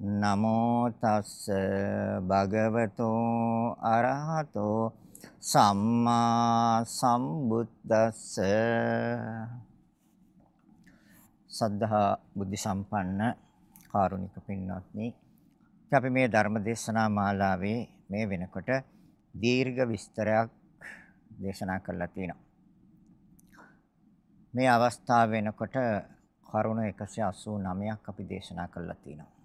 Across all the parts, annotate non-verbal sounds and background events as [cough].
නමෝ තස්ස භගවතෝ අරහතෝ සම්මා සම්බුද්දස්ස. සද්ධා බුද්ධ සම්පන්න කාරුණික පින්වත්නි අපි මේ ධර්ම දේශනා මාලාවේ මේ වෙනකොට දීර්ඝ විස්තරයක් දේශනා කරලා තියෙනවා. මේ අවස්ථාව වෙනකොට කරුණ 189ක් අපි දේශනා කරලා තියෙනවා.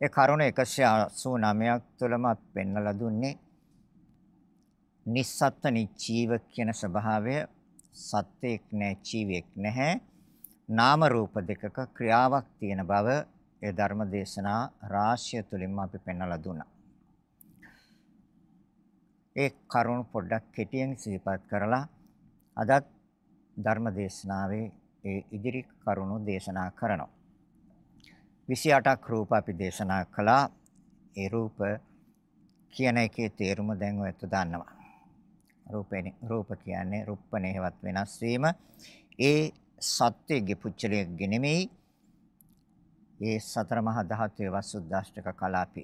ඒ කරුණ 189ක් තුළම පෙන්වලා දුන්නේ නිස්සත්ත්ව නිචීව කියන ස්වභාවය සත්‍යයක් නැහැ ජීවියක් නැහැ නාම රූප දෙකක ක්‍රියාවක් තියෙන බව ඒ ධර්ම දේශනා රාශිය තුලින්ම අපි පෙන්වලා දුන්නා. ඒ කරුණ පොඩ්ඩක් කෙටියෙන් සිහිපත් කරලා අදත් ධර්ම දේශනාවේ ඒ ඉදිරි කරුණු දේශනා කරනවා. 28ක් රූප අපි දේශනා කළා. ඒ රූප කියන එකේ තේරුම දැන් ඔයත් දන්නවා. රූපේනි රූප කියන්නේ රුප්පණේවත් වෙනස් වීම. ඒ සත්‍යයේ පුච්චලයේ නෙමෙයි. ඒ සතර මහා ධාතුවේ වසුද්දාෂ්ටක කලාපි.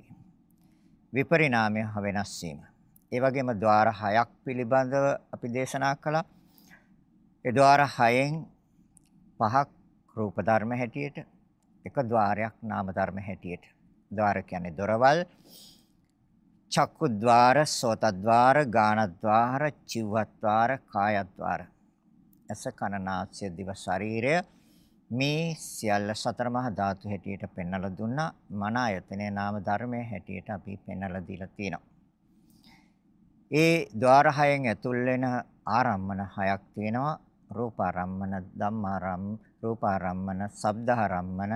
විපරිණාමය වෙනස් වීම. ඒ වගේම ద్వාර හයක් පිළිබඳව අපි දේශනා කළා. ඒ ద్వාර හයෙන් පහක් රූප ධර්ම හැටියට එක ద్వාරයක් නාම ධර්ම හැටියට. ద్వාර කියන්නේ දොරවල්. චක්කු ద్వාර, සෝත ద్వාර, ගාන ద్వාර, චිව ద్వාර, කාය ద్వාර. ඇස කන නාසය දිව ශරීරය මේ සියල්ල සතර මහා ධාතු හැටියට පෙන්වලා දුන්නා. මන ආයතනයේ නාම ධර්මයේ හැටියට අපි පෙන්වලා දීලා තියෙනවා. ඒ ద్వාර හයෙන් ඇතුල් වෙන ආරම්මන හයක් තියෙනවා. රූපාරම්මන, ධම්මාරම්, රූපාරම්මන, ශබ්දාරම්මන,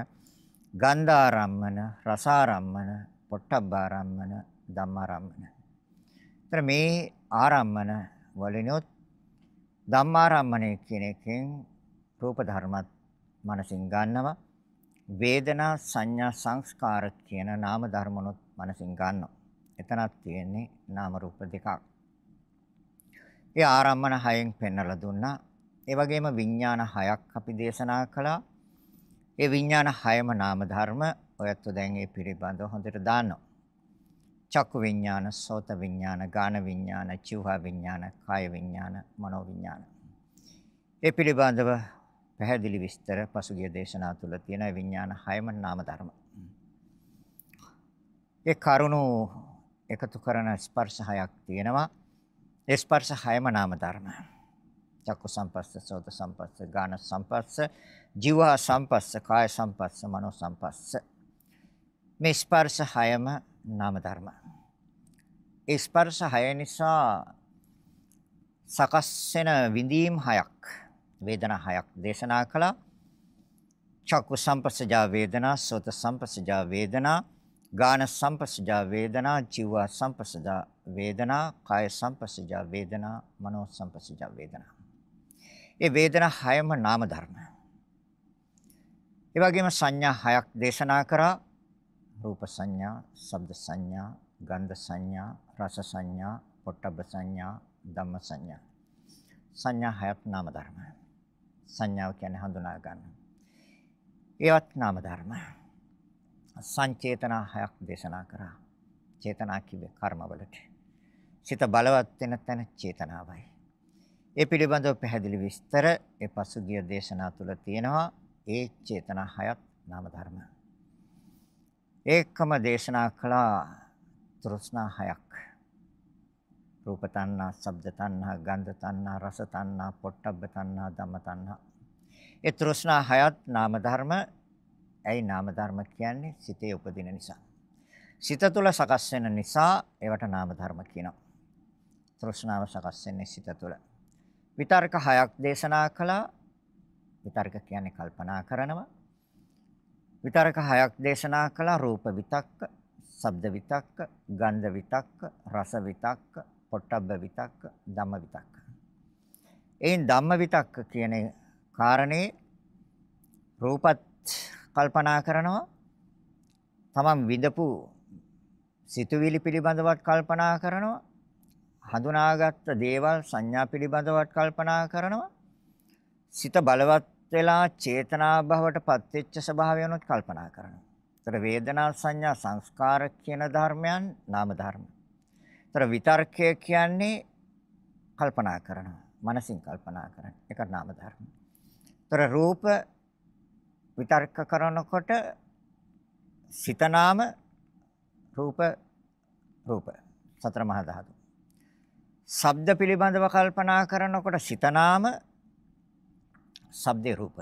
ගන්ධාරම්මන, රසාරම්මන, පොට්ටබ්බාරම්මන, ධම්මාරම්මන. ତර මේ ආරම්මන වලිනොත් ධම්මාරම්මණය කියන එකෙන් රූප ධර්මත් මනසින් ගන්නවා. වේදනා සංඥා සංස්කාර කියන නාම ධර්මනොත් මනසින් ගන්නවා. එතනක් තියෙන්නේ නාම රූප දෙකක්. ඒ ආරම්මන හයෙන් පෙන්වලා දුන්නා. ඒ වගේම විඥාන හයක් අපි දේශනා කළා. ඒ විඥාන හයම නාම ධර්ම ඔයත් දැන් ඒ පිළිබඳව හොඳට දන්නවා. චක්කු විඥාන, සෝත විඥාන, ගාන විඥාන, චිවහා විඥාන, කාය විඥාන, මනෝ විඥාන. ඒ පිළිබඳව පැහැදිලි විස්තර පසුගිය දේශනා තුල තියෙන විඥාන හයම නාම ධර්ම. ඒ කරුණු එකතු කරන ස්පර්ශ හයක් තියෙනවා. ඒ ස්පර්ශ හයම නාම ධර්ම. චක්කු සම්පස්ස, සෝත සම්පස්ස, ගාන සම්පස්ස, ජීව සම්පස්ස, කාය සම්පස්ස, මනෝ සම්පස්ස. මේ ස්පර්ශ හයම නාම ධර්ම. ඒ ස්පර්ශ හය නිසා සකස් වෙන විඳීම් හයක්, වේදනා හයක් දේශනා කළා. චක්කු සම්පස්සජා වේදනා, සෝත සම්පස්සජා වේදනා, ගාන සම්පස්සජා වේදනා, ජීව සම්පස්සජා වේදනා, කාය සම්පස්සජා වේදනා, මනෝ සම්පස්සජා වේදනා. ඒ වේදනා හයම නාම ධර්ම. ඒ වගේම සංඥා හයක් දේශනා කරා රූප සංඥා, ශබ්ද සංඥා, ගන්ධ සංඥා, රස සංඥා, පොට්ටබ්බ සංඥා, ධම්ම සංඥා. සංඥා හයක් නාම ධර්ම. සංඥාව කියන්නේ හඳුනා ගන්න. ඒවත් නාම ධර්ම. සංචේතනා හයක් දේශනා කරා. චේතනා කිව්වේ කර්මවලට. සිත බලවත් වෙන තැන චේතනාවයි. ඒ පිළිබඳව පැහැදිලි විස්තර ඒ පසුගිය දේශනා තුළ තියෙනවා. ඒ චේතනා හයත් නාම ධර්ම. ඒකම දේශනා කළා තෘෂ්ණා හයක්. රූප තණ්හා, ශබ්ද තණ්හා, ගන්ධ තණ්හා, රස තණ්හා, පොට්ටබ්බ තණ්හා, ධම්ම තණ්හා. ඒ තෘෂ්ණා හයත් නාම ධර්ම. ඇයි නාම ධර්ම කියන්නේ? සිතේ උපදින නිසා. සිත තුළ සකස් වෙන නිසා ඒවට නාම ධර්ම කියනවා. තෘෂ්ණාව සකස් වෙන්නේ සිත තුළ. විතර්ක හයක් දේශනා කළා. විතර්ක කියන්නේ කල්පනා කරනවා. විතර්ක හයක් දේශනා කළා රූප විතක්ක, ශබ්ද විතක්ක, ගන්ධ විතක්ක, රස විතක්ක, පොට්ටබ්බ විතක්ක, ධම්ම විතක්ක. එයින් ධම්ම විතක්ක කියන කාරණේ රූපත් කල්පනා කරනවා. තමන් විඳපු සිතුවිලි පිළිබඳවත් කල්පනා කරනවා. හඳුනාගත්ත දේවල් සංඥා පිළිබඳවත් කල්පනා කරනවා. සිත බලවත් වෙලා චේතනා භවට පත්වෙච්ච ස්වභාවයනොත් කල්පනා කරනවා. ඒතර වේදනා සංඥා සංස්කාර කියන ධර්මයන් නාම ධර්ම. ඒතර විතර්කය කියන්නේ කල්පනා කරනවා. මනසින් කල්පනා කරන එක නාම ධර්ම. ඒතර රූප විතර්ක කරනකොට සිත නාම රූප රූප සතර මහා ධාතු. ශබ්ද පිළිබඳව කල්පනා කරනකොට සිත නාම ශබ්දේ රූප.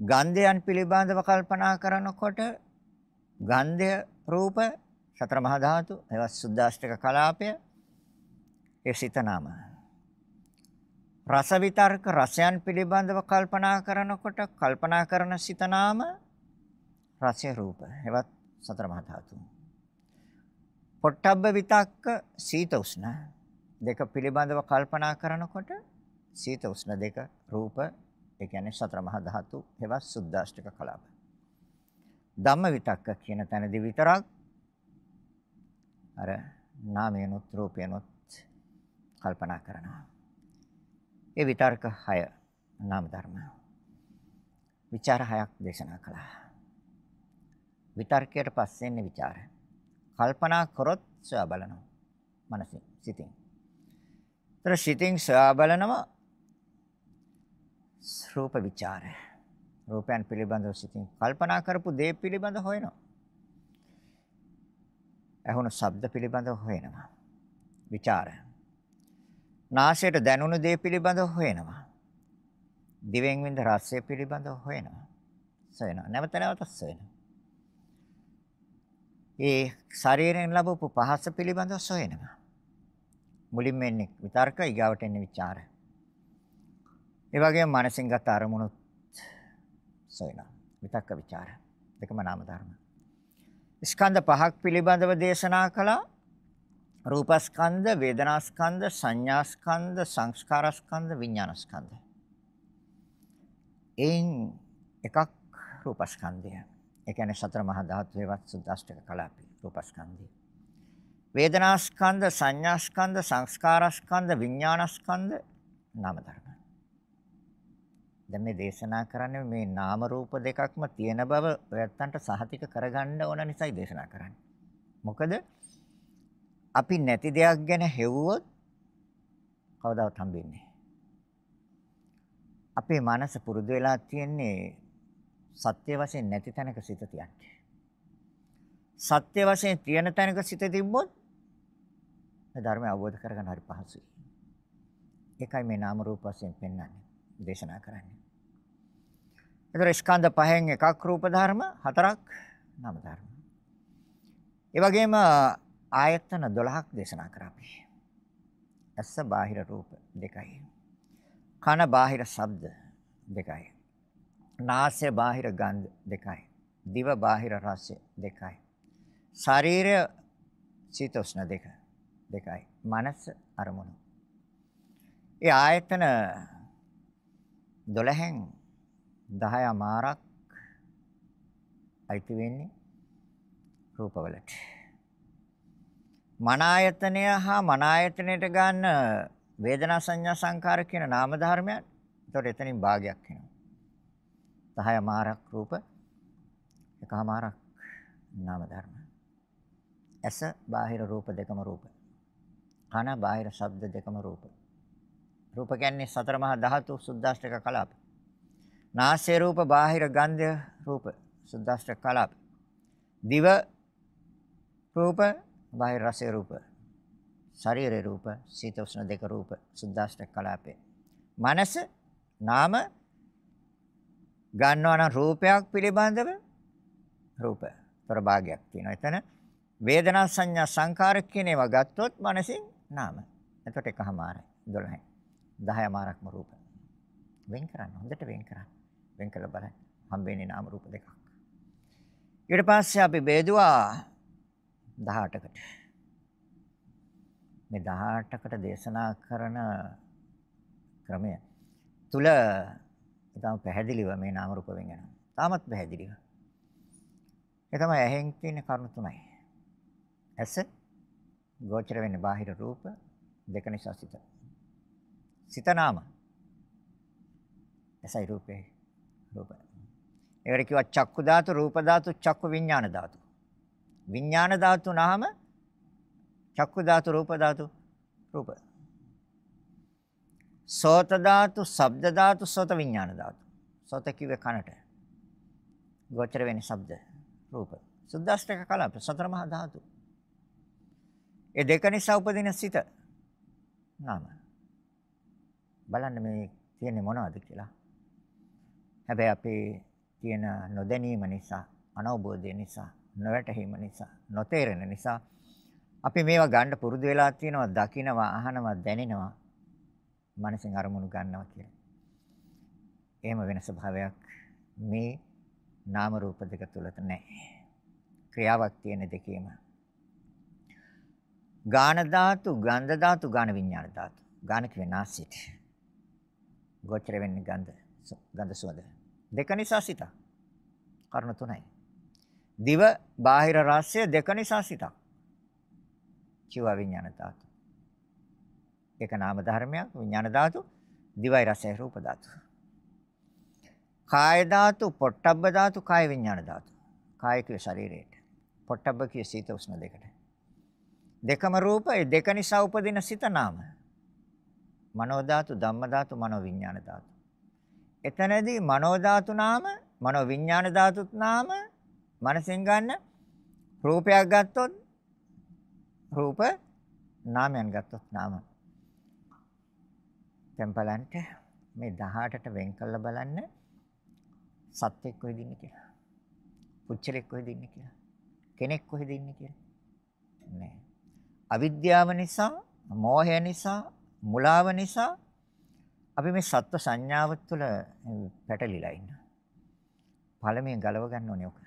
ගන්ධයන් පිළිබඳව කල්පනා කරනකොට ගන්ධය රූප සතර මහා ධාතු ඒවත් සුද්දාෂ්ටක කලාපය ඒ සිත නාම. රස විතර්ක රසයන් පිළිබඳව කල්පනා කරනකොට කල්පනා කරන සිත නාම රසය රූප ඒවත් සතර මහා ධාතු. පොට්ටබ්බ විතක්ක සීත උෂ්ණ දෙක පිළිබඳව කල්පනා කරනකොට සීත උෂ්ණ දෙක රූප ඒ කියන්නේ සතර මහා ධාතු හෙවත් සුද්දාෂ්ටක කලාප. ධම්ම විතක්ක කියන තැනදී විතරක් අර නාමයනොත් රූපයනොත් කල්පනා කරනවා. ඒ විතර්ක 6 නාම ධර්ම. විචාර හයක් දේශනා කළා. විතර්කයට පස්සේ එන්නේ ਵਿਚාර. කල්පනා කරොත් සොයා බලනවා. මනසින් සිතින්. ඒතර සිතින් සොයා බලනවා රූප ਵਿਚාරය. රූපයන් පිළිබඳව සිතින් කල්පනා කරපු දේ පිළිබඳ හොයනවා. ඇහුණු ශබ්ද පිළිබඳව හොයනවා. ਵਿਚාරය. නාසයට දැනුණු දේ පිළිබඳව හොයනවා. දිවෙන් විඳ රසය පිළිබඳව හොයනවා. සොයනවා. නැවත නැවතත් සොයනවා. ඒ ශරීරයෙන් ලැබපු පහස පිළිබඳව සොයනවා. මුලින්ම එන්නේ විතර්ක, ඊගාවට එන්නේ ਵਿਚාර. ඒ වගේම මානසින් ගත අරමුණුත් සොයනවා. විතක්ක ਵਿਚාර දෙකම නාම ධර්ම. ස්කන්ධ පහක් පිළිබඳව දේශනා කළා. රූපස්කන්ධ, වේදනාස්කන්ධ, සංඥාස්කන්ධ, සංස්කාරස්කන්ධ, විඥානස්කන්ධ. එයින් එකක් රූපස්කන්ධය. ඒ කියන්නේ සතර මහා ධාතුවේවත් සුද්දාෂ්ටක කලාපේ රූපස්කන්ධය. වේදනාස්කන්ධ, සංඥාස්කන්ධ, සංස්කාරස්කන්ධ, විඥානස්කන්ධ නාම ධර්ම. දැන් මේ දේශනා කරන්නේ මේ නාම රූප දෙකක්ම තියෙන බව ඔයත්තන්ට සහතික කරගන්න ඕන නිසායි දේශනා කරන්නේ. මොකද අපි නැති දෙයක් ගැන හෙව්වොත් කවදාවත් හම්බෙන්නේ අපේ මනස පුරුදු වෙලා තියෙන්නේ සත්‍ය වශයෙන් නැති තැනක සිත තියන්නේ. සත්‍ය වශයෙන් තියෙන තැනක සිත තිබ්බොත් මේ ධර්මය අවබෝධ කරගන්න හරි පහසුයි. ඒකයි මේ නාම රූප වශයෙන් පෙන්වන්නේ දේශනා කරන්නේ. ඒතර ස්කන්ධ පහෙන් එකක් රූප ධර්ම හතරක් නාම ධර්ම. ඒ වගේම ආයතන 12ක් දේශනා කරා අපි. ඇස බාහිර රූප දෙකයි. කන බාහිර ශබ්ද දෙකයි. නාසය බාහිර ගන්ධ දෙකයි. දිව බාහිර රස දෙකයි. ශරීරය සීතෝෂ්ණ දෙක දෙකයි. මනස අරමුණු. ඒ ආයතන 12න් 10 මාරක් අයිති වෙන්නේ රූපවලට. මන ආයතනය හා මන ආයතනයට ගන්න වේදනා සංඥා සංකාර කියන නාම ධර්මයන්. ඒතකොට එතනින් භාගයක් එනවා. 10 මාරක් රූප එකමාරක් නාම ධර්ම. ඇස බාහිර රූප දෙකම රූප. කන බාහිර ශබ්ද දෙකම රූප. රූප කියන්නේ සතර මහා ධාතු සුද්දාෂ්ටක කලාප. නාසය රූප බාහිර ගන්ධ රූප සුද්දාෂ්ටක කලාප. දිව රූප බාහිර රසය රූප ශරීර රූප, සීත උෂ්ණ දෙක රූප, සුද්දාෂ්ටක කලාපේ. මනස නාම ගන්නවා නම් රූපයක් පිළිබඳව රූප ප්‍රභාගයක් තියෙනවා. එතන වේදනා සංඥා සංකාර කියන ඒවා ගත්තොත් මනසින් නාම. එතකොට එකමාරයි 12යි. 10 මාරක්ම රූප. වෙන් කරන්න හොඳට වෙන් කරන්න. වෙන් කළ බලන්න. හම්බෙන්නේ නාම රූප දෙකක්. ඊට පස්සේ අපි බෙදුවා 18කට. මේ 18කට දේශනා කරන ක්‍රමය තුල ඊටම පැහැදිලිව මේ නාම රූප වෙන් වෙනවා. තාමත් පැහැදිලිව. ඒ තමයි ඇහෙන් තියෙන කරුණු තුනයි. ඇස ගෝචර වෙන්නේ බාහිර රූප දෙක නිසා සිත. සිත නාම. ඇසයි රූපේ රූප. ඒකට කිව්වා චක්කු ධාතු, රූප ධාතු, චක්කු විඥාන ධාතු. විඥාන ධාතු නාම චක්කු ධාතු, රූප ධාතු, රූප. සෝත ධාතු, ශබ්ද ධාතු, සෝත විඥාන ධාතු. සෝත කිව්වේ කනට. ගෝචර වෙන්නේ ශබ්ද, රූප. සුද්දාෂ්ටක කලාප සතර මහා ධාතු. ඒ දෙක නිසා උපදින සිත නාම. බලන්න මේ තියෙන්නේ මොනවද කියලා. හැබැයි අපේ තියෙන නොදැනීම නිසා, අනවබෝධය නිසා, නොවැටහීම නිසා, නොතේරෙන නිසා අපි මේවා ගන්න පුරුදු වෙලා තියෙනවා, දකිනවා, අහනවා, දැනෙනවා. මනසෙන් අරමුණු ගන්නවා කියලා. එහෙම වෙන ස්වභාවයක් මේ නාම රූප දෙක තුලත නැහැ. ක්‍රියාවක් තියෙන දෙකේම. ගාන ධාතු, ගන්ධ ධාතු, ගාන විඥාන ධාතු. ගාන කියන්නේ නාසයට. ගෝචර වෙන්නේ ගන්ධ, ගන්ධ සුවඳ. දෙක නිසා සිත. කර්ණ තුනයි. දිව බාහිර රසය දෙක නිසා සිතක්. චිව විඥාන ධාතු. ඒක නාම ධර්මයක් විඥාන ධාතු, දිවයි රසය රූප ධාතු. කාය ධාතු, පොට්ටබ්බ ධාතු, කාය විඥාන ධාතු. කායික ශරීරයට. පොට්ටබ්බ කිය සීත උෂ්ණ දෙකට. දෙකම රූප ඒ දෙක නිසා උපදින සිත නාම. මනෝ ධාතු, ධම්ම ධාතු, මනෝ විඥාන ධාතු. එතනදී මනෝ ධාතු නාම, මනෝ විඥාන ධාතුත් නාම මනසෙන් ගන්න රූපයක් ගත්තොත් රූප නාමයන් ගත්තොත් නාම. දැන් බලන්න මේ 18ට වෙන් කළ බලන්න සත්‍යෙක් කොහෙද ඉන්නේ කියලා. පුච්චලෙක් කොහෙද ඉන්නේ කියලා. කෙනෙක් කොහෙද ඉන්නේ කියලා. නෑ. අවිද්‍යාව නිසා, මෝහය නිසා, මුලාව නිසා අපි මේ සත්ව සංඥාව තුළ පැටලිලා ඉන්නවා. පළමුවෙන් ගලව ගන්න ඕනේ ඔක.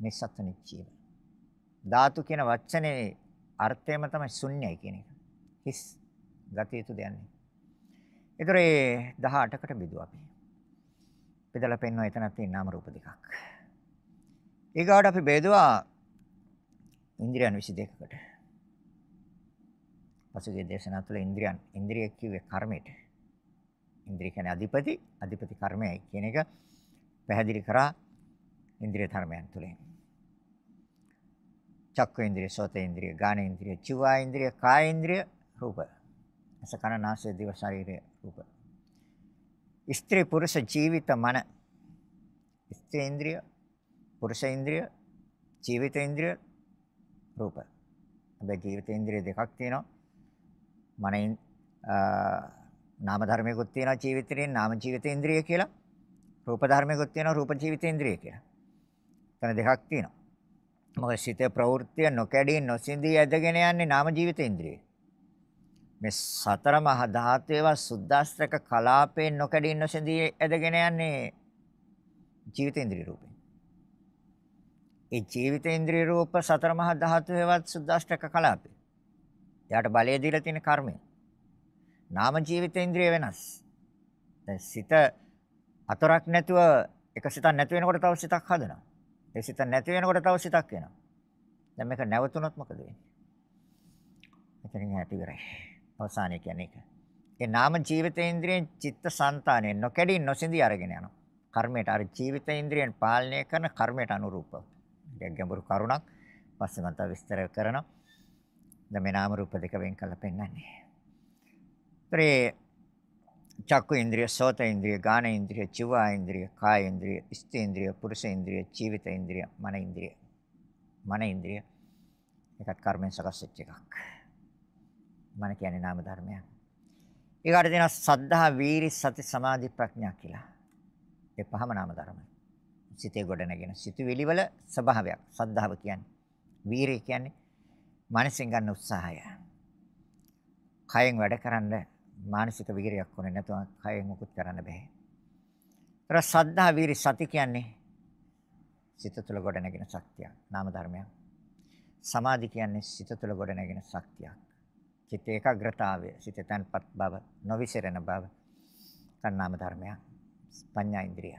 මේ සත්ව නිච්චීව. ධාතු කියන වචනේ අර්ථයම තමයි ශුන්‍යයි කියන එක. හිස් ගතිය යුතු දෙයක් නෙවෙයි. ඒතර ඒ 18කට බෙදුවා අපි. බෙදලා පෙන්වන එතනක් තියෙන නාම රූප දෙකක්. ඊගාට අපි බෙදුවා ඉන්ද්‍රියන් 22කට. පසුගිය දේශනා තුළ ඉන්ද්‍රියන් ඉන්ද්‍රිය කිව්වේ කර්මයට. ඉන්ද්‍රිය කියන්නේ අධිපති, අධිපති කර්මයයි කියන එක පැහැදිලි කරා ඉන්ද්‍රිය ධර්මයන් තුළින්. චක්ක ඉන්ද්‍රිය, සෝත ඉන්ද්‍රිය, ගාන ඉන්ද්‍රිය, චිවා ඉන්ද්‍රිය, කාය ඉන්ද්‍රිය, රූප. අස කන නාසය දිව ශරීරය රූප. ස්ත්‍රී පුරුෂ ජීවිත මන ස්ත්‍රී ඉන්ද්‍රිය, පුරුෂ ඉන්ද්‍රිය, ජීවිත ඉන්ද්‍රිය, රූප. හැබැයි ජීවිත ඉන්ද්‍රිය දෙකක් තියෙනවා. මනින් නාම ධර්මයකුත් තියෙනවා ජීවිතේ නාම ජීවිත ඉන්ද්‍රිය කියලා. රූප ධර්මයකුත් තියෙනවා රූප ජීවිත ඉන්ද්‍රිය කියලා. එතන දෙකක් තියෙනවා. මොකද සිතේ ප්‍රවෘත්තිය නොකැඩී නොසිඳී ඇදගෙන යන්නේ නාම ජීවිත ඉන්ද්‍රිය. මේ සතර මහා ධාතේවා සුද්දාස්ත්‍රක කලාපයෙන් නොකැඩී නොසිඳී ඇදගෙන යන්නේ ජීවිත ඉන්ද්‍රිය රූපේ. ඒ ජීවිත ඉන්ද්‍රිය රූප සතර මහා ධාතුවේවත් සුද්දාෂ්ටක කලාපේ. එයාට බලය දීලා තියෙන කර්මය. නාම ජීවිත ඉන්ද්‍රිය වෙනස්. දැන් සිත අතරක් නැතුව එක සිතක් නැති වෙනකොට තව සිතක් හදනවා. ඒ සිත නැති වෙනකොට තව සිතක් එනවා. දැන් මේක නැවතුනොත් මොකද වෙන්නේ? එතනින් ඇති ඉවරයි. අවසානය කියන්නේ ඒක. ඒ නාම ජීවිත ඉන්ද්‍රියෙන් චිත්ත සංතානය නොකැඩී නොසිඳී අරගෙන යනවා. කර්මයට අර ජීවිත ඉන්ද්‍රියෙන් පාලනය කරන කර්මයට අනුරූපව. ඒක ගැඹුරු කරුණක්. පස්සේ මම තව විස්තර කරනවා. දැන් මේ නාම රූප දෙක වෙන් කරලා පෙන්නන්නේ. ත්‍රේ චක්කු ඉන්ද්‍රිය, සෝත ඉන්ද්‍රිය, ගාන ඉන්ද්‍රිය, චිව ඉන්ද්‍රිය, කාය ඉන්ද්‍රිය, ස්ථ ඉන්ද්‍රිය, පුරුෂ ඉන්ද්‍රිය, ජීවිත ඉන්ද්‍රිය, මන ඉන්ද්‍රිය. මන ඉන්ද්‍රිය. ඒකත් කර්මෙන් සකස් වෙච්ච එකක්. මන කියන්නේ නාම ධර්මයක්. ඊගාට දෙනවා සද්ධා, වීරි, සති, සමාධි, ප්‍රඥා කියලා. ඒ පහම නාම ධර්ම. සිතේ ගොඩ නැගෙන සිතුවිලි වල ස්වභාවයක්. සද්ධාව කියන්නේ. වීරිය කියන්නේ මානසින් ගන්න උත්සාහය. කයෙන් වැඩ කරන්න මානසික වීරියක් ඕනේ නැතුව කයෙන් මුකුත් කරන්න බෑ. ඒතර සද්ධා, වීරි, සති කියන්නේ සිත තුළ ගොඩ නැගෙන ශක්තියක්. නාම ධර්මයක්. සමාධි කියන්නේ සිත තුළ ගොඩ නැගෙන ශක්තියක්. චිත්ත ඒකාග්‍රතාවය, සිත තන්පත් බව, නොවිසිරෙන බව. කන්නාම ධර්මයක්. පඤ්ඤා ඉන්ද්‍රිය.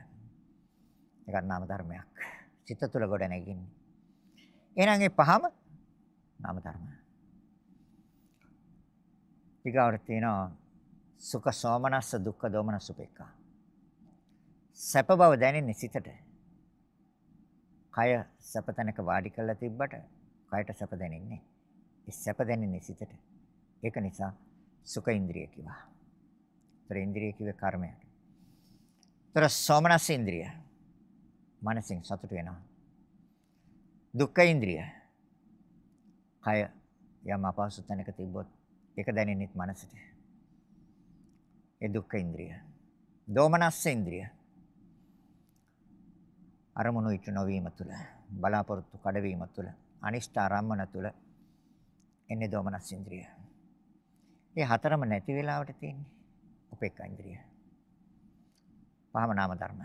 ඒකත් නාම ධර්මයක්. සිත තුළ ගොඩ නැගින්නේ. එහෙනම් ඒ පහම නාම ධර්ම. ඊගාවට තියෙනවා සුඛ සෝමනස්ස දුක්ඛ දෝමනස්ස උපේක්ඛා. සැප බව දැනෙන්නේ සිතට. කය සැප තැනක වාඩි කරලා තිබ්බට කයට සැප දැනෙන්නේ. ඒ සැප දැනෙන්නේ සිතට. ඒක නිසා සුඛ ඉන්ද්‍රිය කිව්වා. ඒතර ඉන්ද්‍රිය කිව්වේ කර්මයට. ඒතර සෝමනස්ස ඉන්ද්‍රිය මනසින් සතුට වෙනවා. දුක්ඛ ඉන්ද්‍රිය කය යම් අපහසු තැනක තිබ්බොත් ඒක දැනෙන්නේත් මනසට. ඒ දුක්ඛ ඉන්ද්‍රිය. දෝමනස්ස ඉන්ද්‍රිය. අරමුණු ඉටු නොවීම තුළ බලාපොරොත්තු කඩවීම තුළ අනිෂ්ඨ ආරම්මන තුළ එන්නේ දෝමනස් ඉන්ද්‍රිය. මේ හතරම නැති වෙලාවට තියෙන්නේ උපේක්ඛා ඉන්ද්‍රිය. පහම නාම ධර්ම.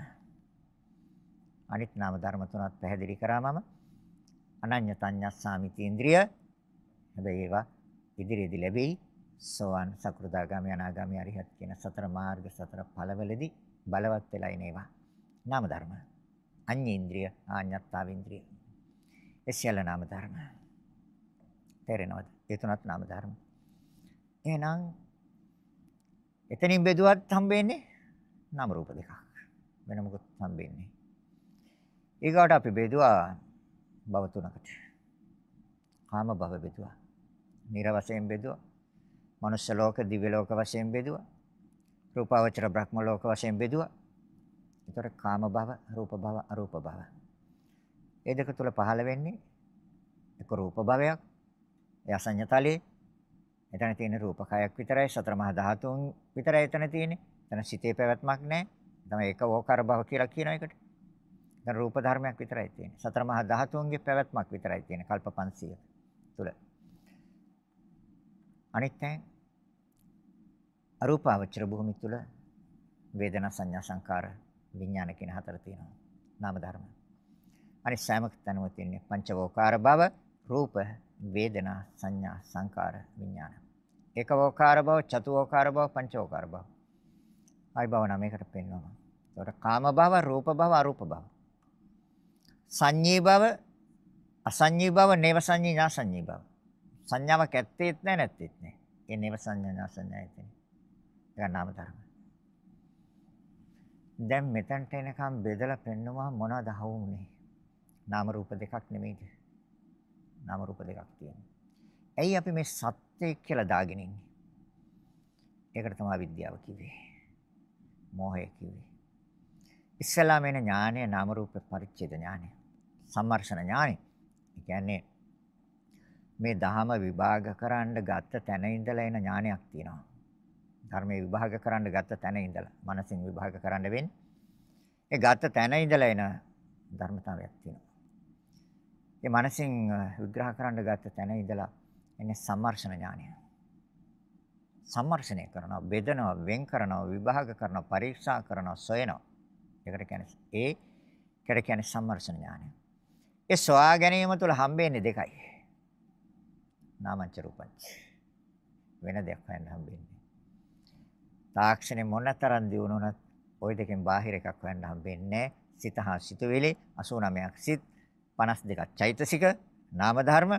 අනිත් නාම ධර්ම තුනත් පැහැදිලි කරා මම අනඤ්‍ය තඤ්ඤස්සාමිති ඉන්ද්‍රිය. හැබැයි ඒවා ඉදිරියේදී ලැබෙයි. සෝවන් සකෘදාගාමී අනාගාමී අරිහත් කියන සතර මාර්ග සතර ඵලවලදී බලවත් වෙලා ඉනේවා. නාම ධර්ම. අඤ්ඤ ඉන්ද්‍රිය ආඤ්ඤත්තාව ඉන්ද්‍රිය. ඒ සියල්ල නාම ධර්ම. තේරෙනවද? ඒ තුනත් නාම ධර්ම. එහෙනම් එතනින් බෙදුවත් හම්බෙන්නේ නාම රූප දෙකක්. වෙන මොකුත් හම්බෙන්නේ. ඊගාට අපි බෙදුවා භව තුනකට. කාම භව බෙදුවා. නිර වශයෙන් බෙදුවා. මනුෂ්‍ය ලෝක, දිව්‍ය ලෝක වශයෙන් බෙදුවා. රූපාවචර බ්‍රහ්ම ලෝක වශයෙන් බෙදුවා. ඒතර කාම භව, රූප භව, අරූප භව. ඒ දෙක තුල පහළ වෙන්නේ එක රූප භවයක්. ඒ අසඤ්ඤතලයේ එතන තියෙන රූප කයක් විතරයි සතර මහා ධාතුන් විතරයි එතන තියෙන්නේ. එතන සිතේ පැවැත්මක් නැහැ. තමයි ඒක ඕකාර භව කියලා කියන එකට. දැන් රූප ධර්මයක් විතරයි තියෙන්නේ. සතර මහා ධාතුන්ගේ පැවැත්මක් විතරයි තියෙන්නේ කල්ප 500 තුල. අනිත් තැන් අරූපාවචර භූමි තුල වේදනා සංඥා සංකාර විඥාන කියන හතර තියෙනවා. නාම ධර්ම. අනිත් සෑම තැනම තියෙන්නේ පංචවෝකාර භව රූප වේදනා සංඥා සංකාර විඥාන. ඒකවෝකාර භව චතුවෝකාර භව පංචවෝකාර භව. ආයි භව නමයකට පෙන්වනවා. ඒකට කාම භව රූප භව අරූප භව. සංඤී භව අසංඤී භව නේව සංඤී ඥා සංඤී භව. සංඥාවක් ඇත්තේත් නැහැ නැත්තේත් නැහැ. ඒ නේව සංඥා ඥා සංඥා ඇතේ. ඒක නාම ධර්ම. දැන් මෙතනට එනකම් බෙදලා පෙන්නවා මොනවද හවුනේ? නාම රූප දෙකක් නෙමෙයිද? නාම රූප දෙකක් තියෙනවා. ඇයි අපි මේ සත්‍ය කියලා දාගෙන ඉන්නේ? ඒකට තමයි විද්‍යාව කිව්වේ. මෝහය කිව්වේ. ඉස්සලාම එන ඥානය නාම රූප පරිච්ඡේද ඥානය. සම්මර්ෂණ ඥානය. ඒ කියන්නේ මේ දහම විභාග කරන්න ගත්ත තැන ඉඳලා එන ඥානයක් තියෙනවා. ධර්මයේ විභාග කරන්න ගත්ත තැන ඉඳලා මනසින් විභාග කරන්න වෙන්නේ. ඒ ගත්ත තැන ඉඳලා එන ධර්මතාවයක් තියෙනවා. ඒ මනසින් විග්‍රහ කරන්න ගත්ත තැන ඉඳලා එන්නේ සම්මර්ෂණ ඥානය. සම්මර්ෂණය කරනවා, බෙදනවා, වෙන් කරනවා, විභාග කරනවා, පරීක්ෂා කරනවා, සොයනවා. ඒකට කියන්නේ ඒ ඒකට කියන්නේ සම්මර්ෂණ ඥානය. ඒ සොයා ගැනීම තුළ හම්බෙන්නේ දෙකයි. නාමංච රූපංච. වෙන දෙයක් හොයන්න හම්බෙන්නේ. තාක්ෂණය මොනතරම් දියුණුනත් ওই දෙකෙන් බාහිර එකක් හොයන්න හම්බෙන්නේ සිත හා සිතුවිලි 89ක් සිත් 52ක් චෛතසික නාම ධර්ම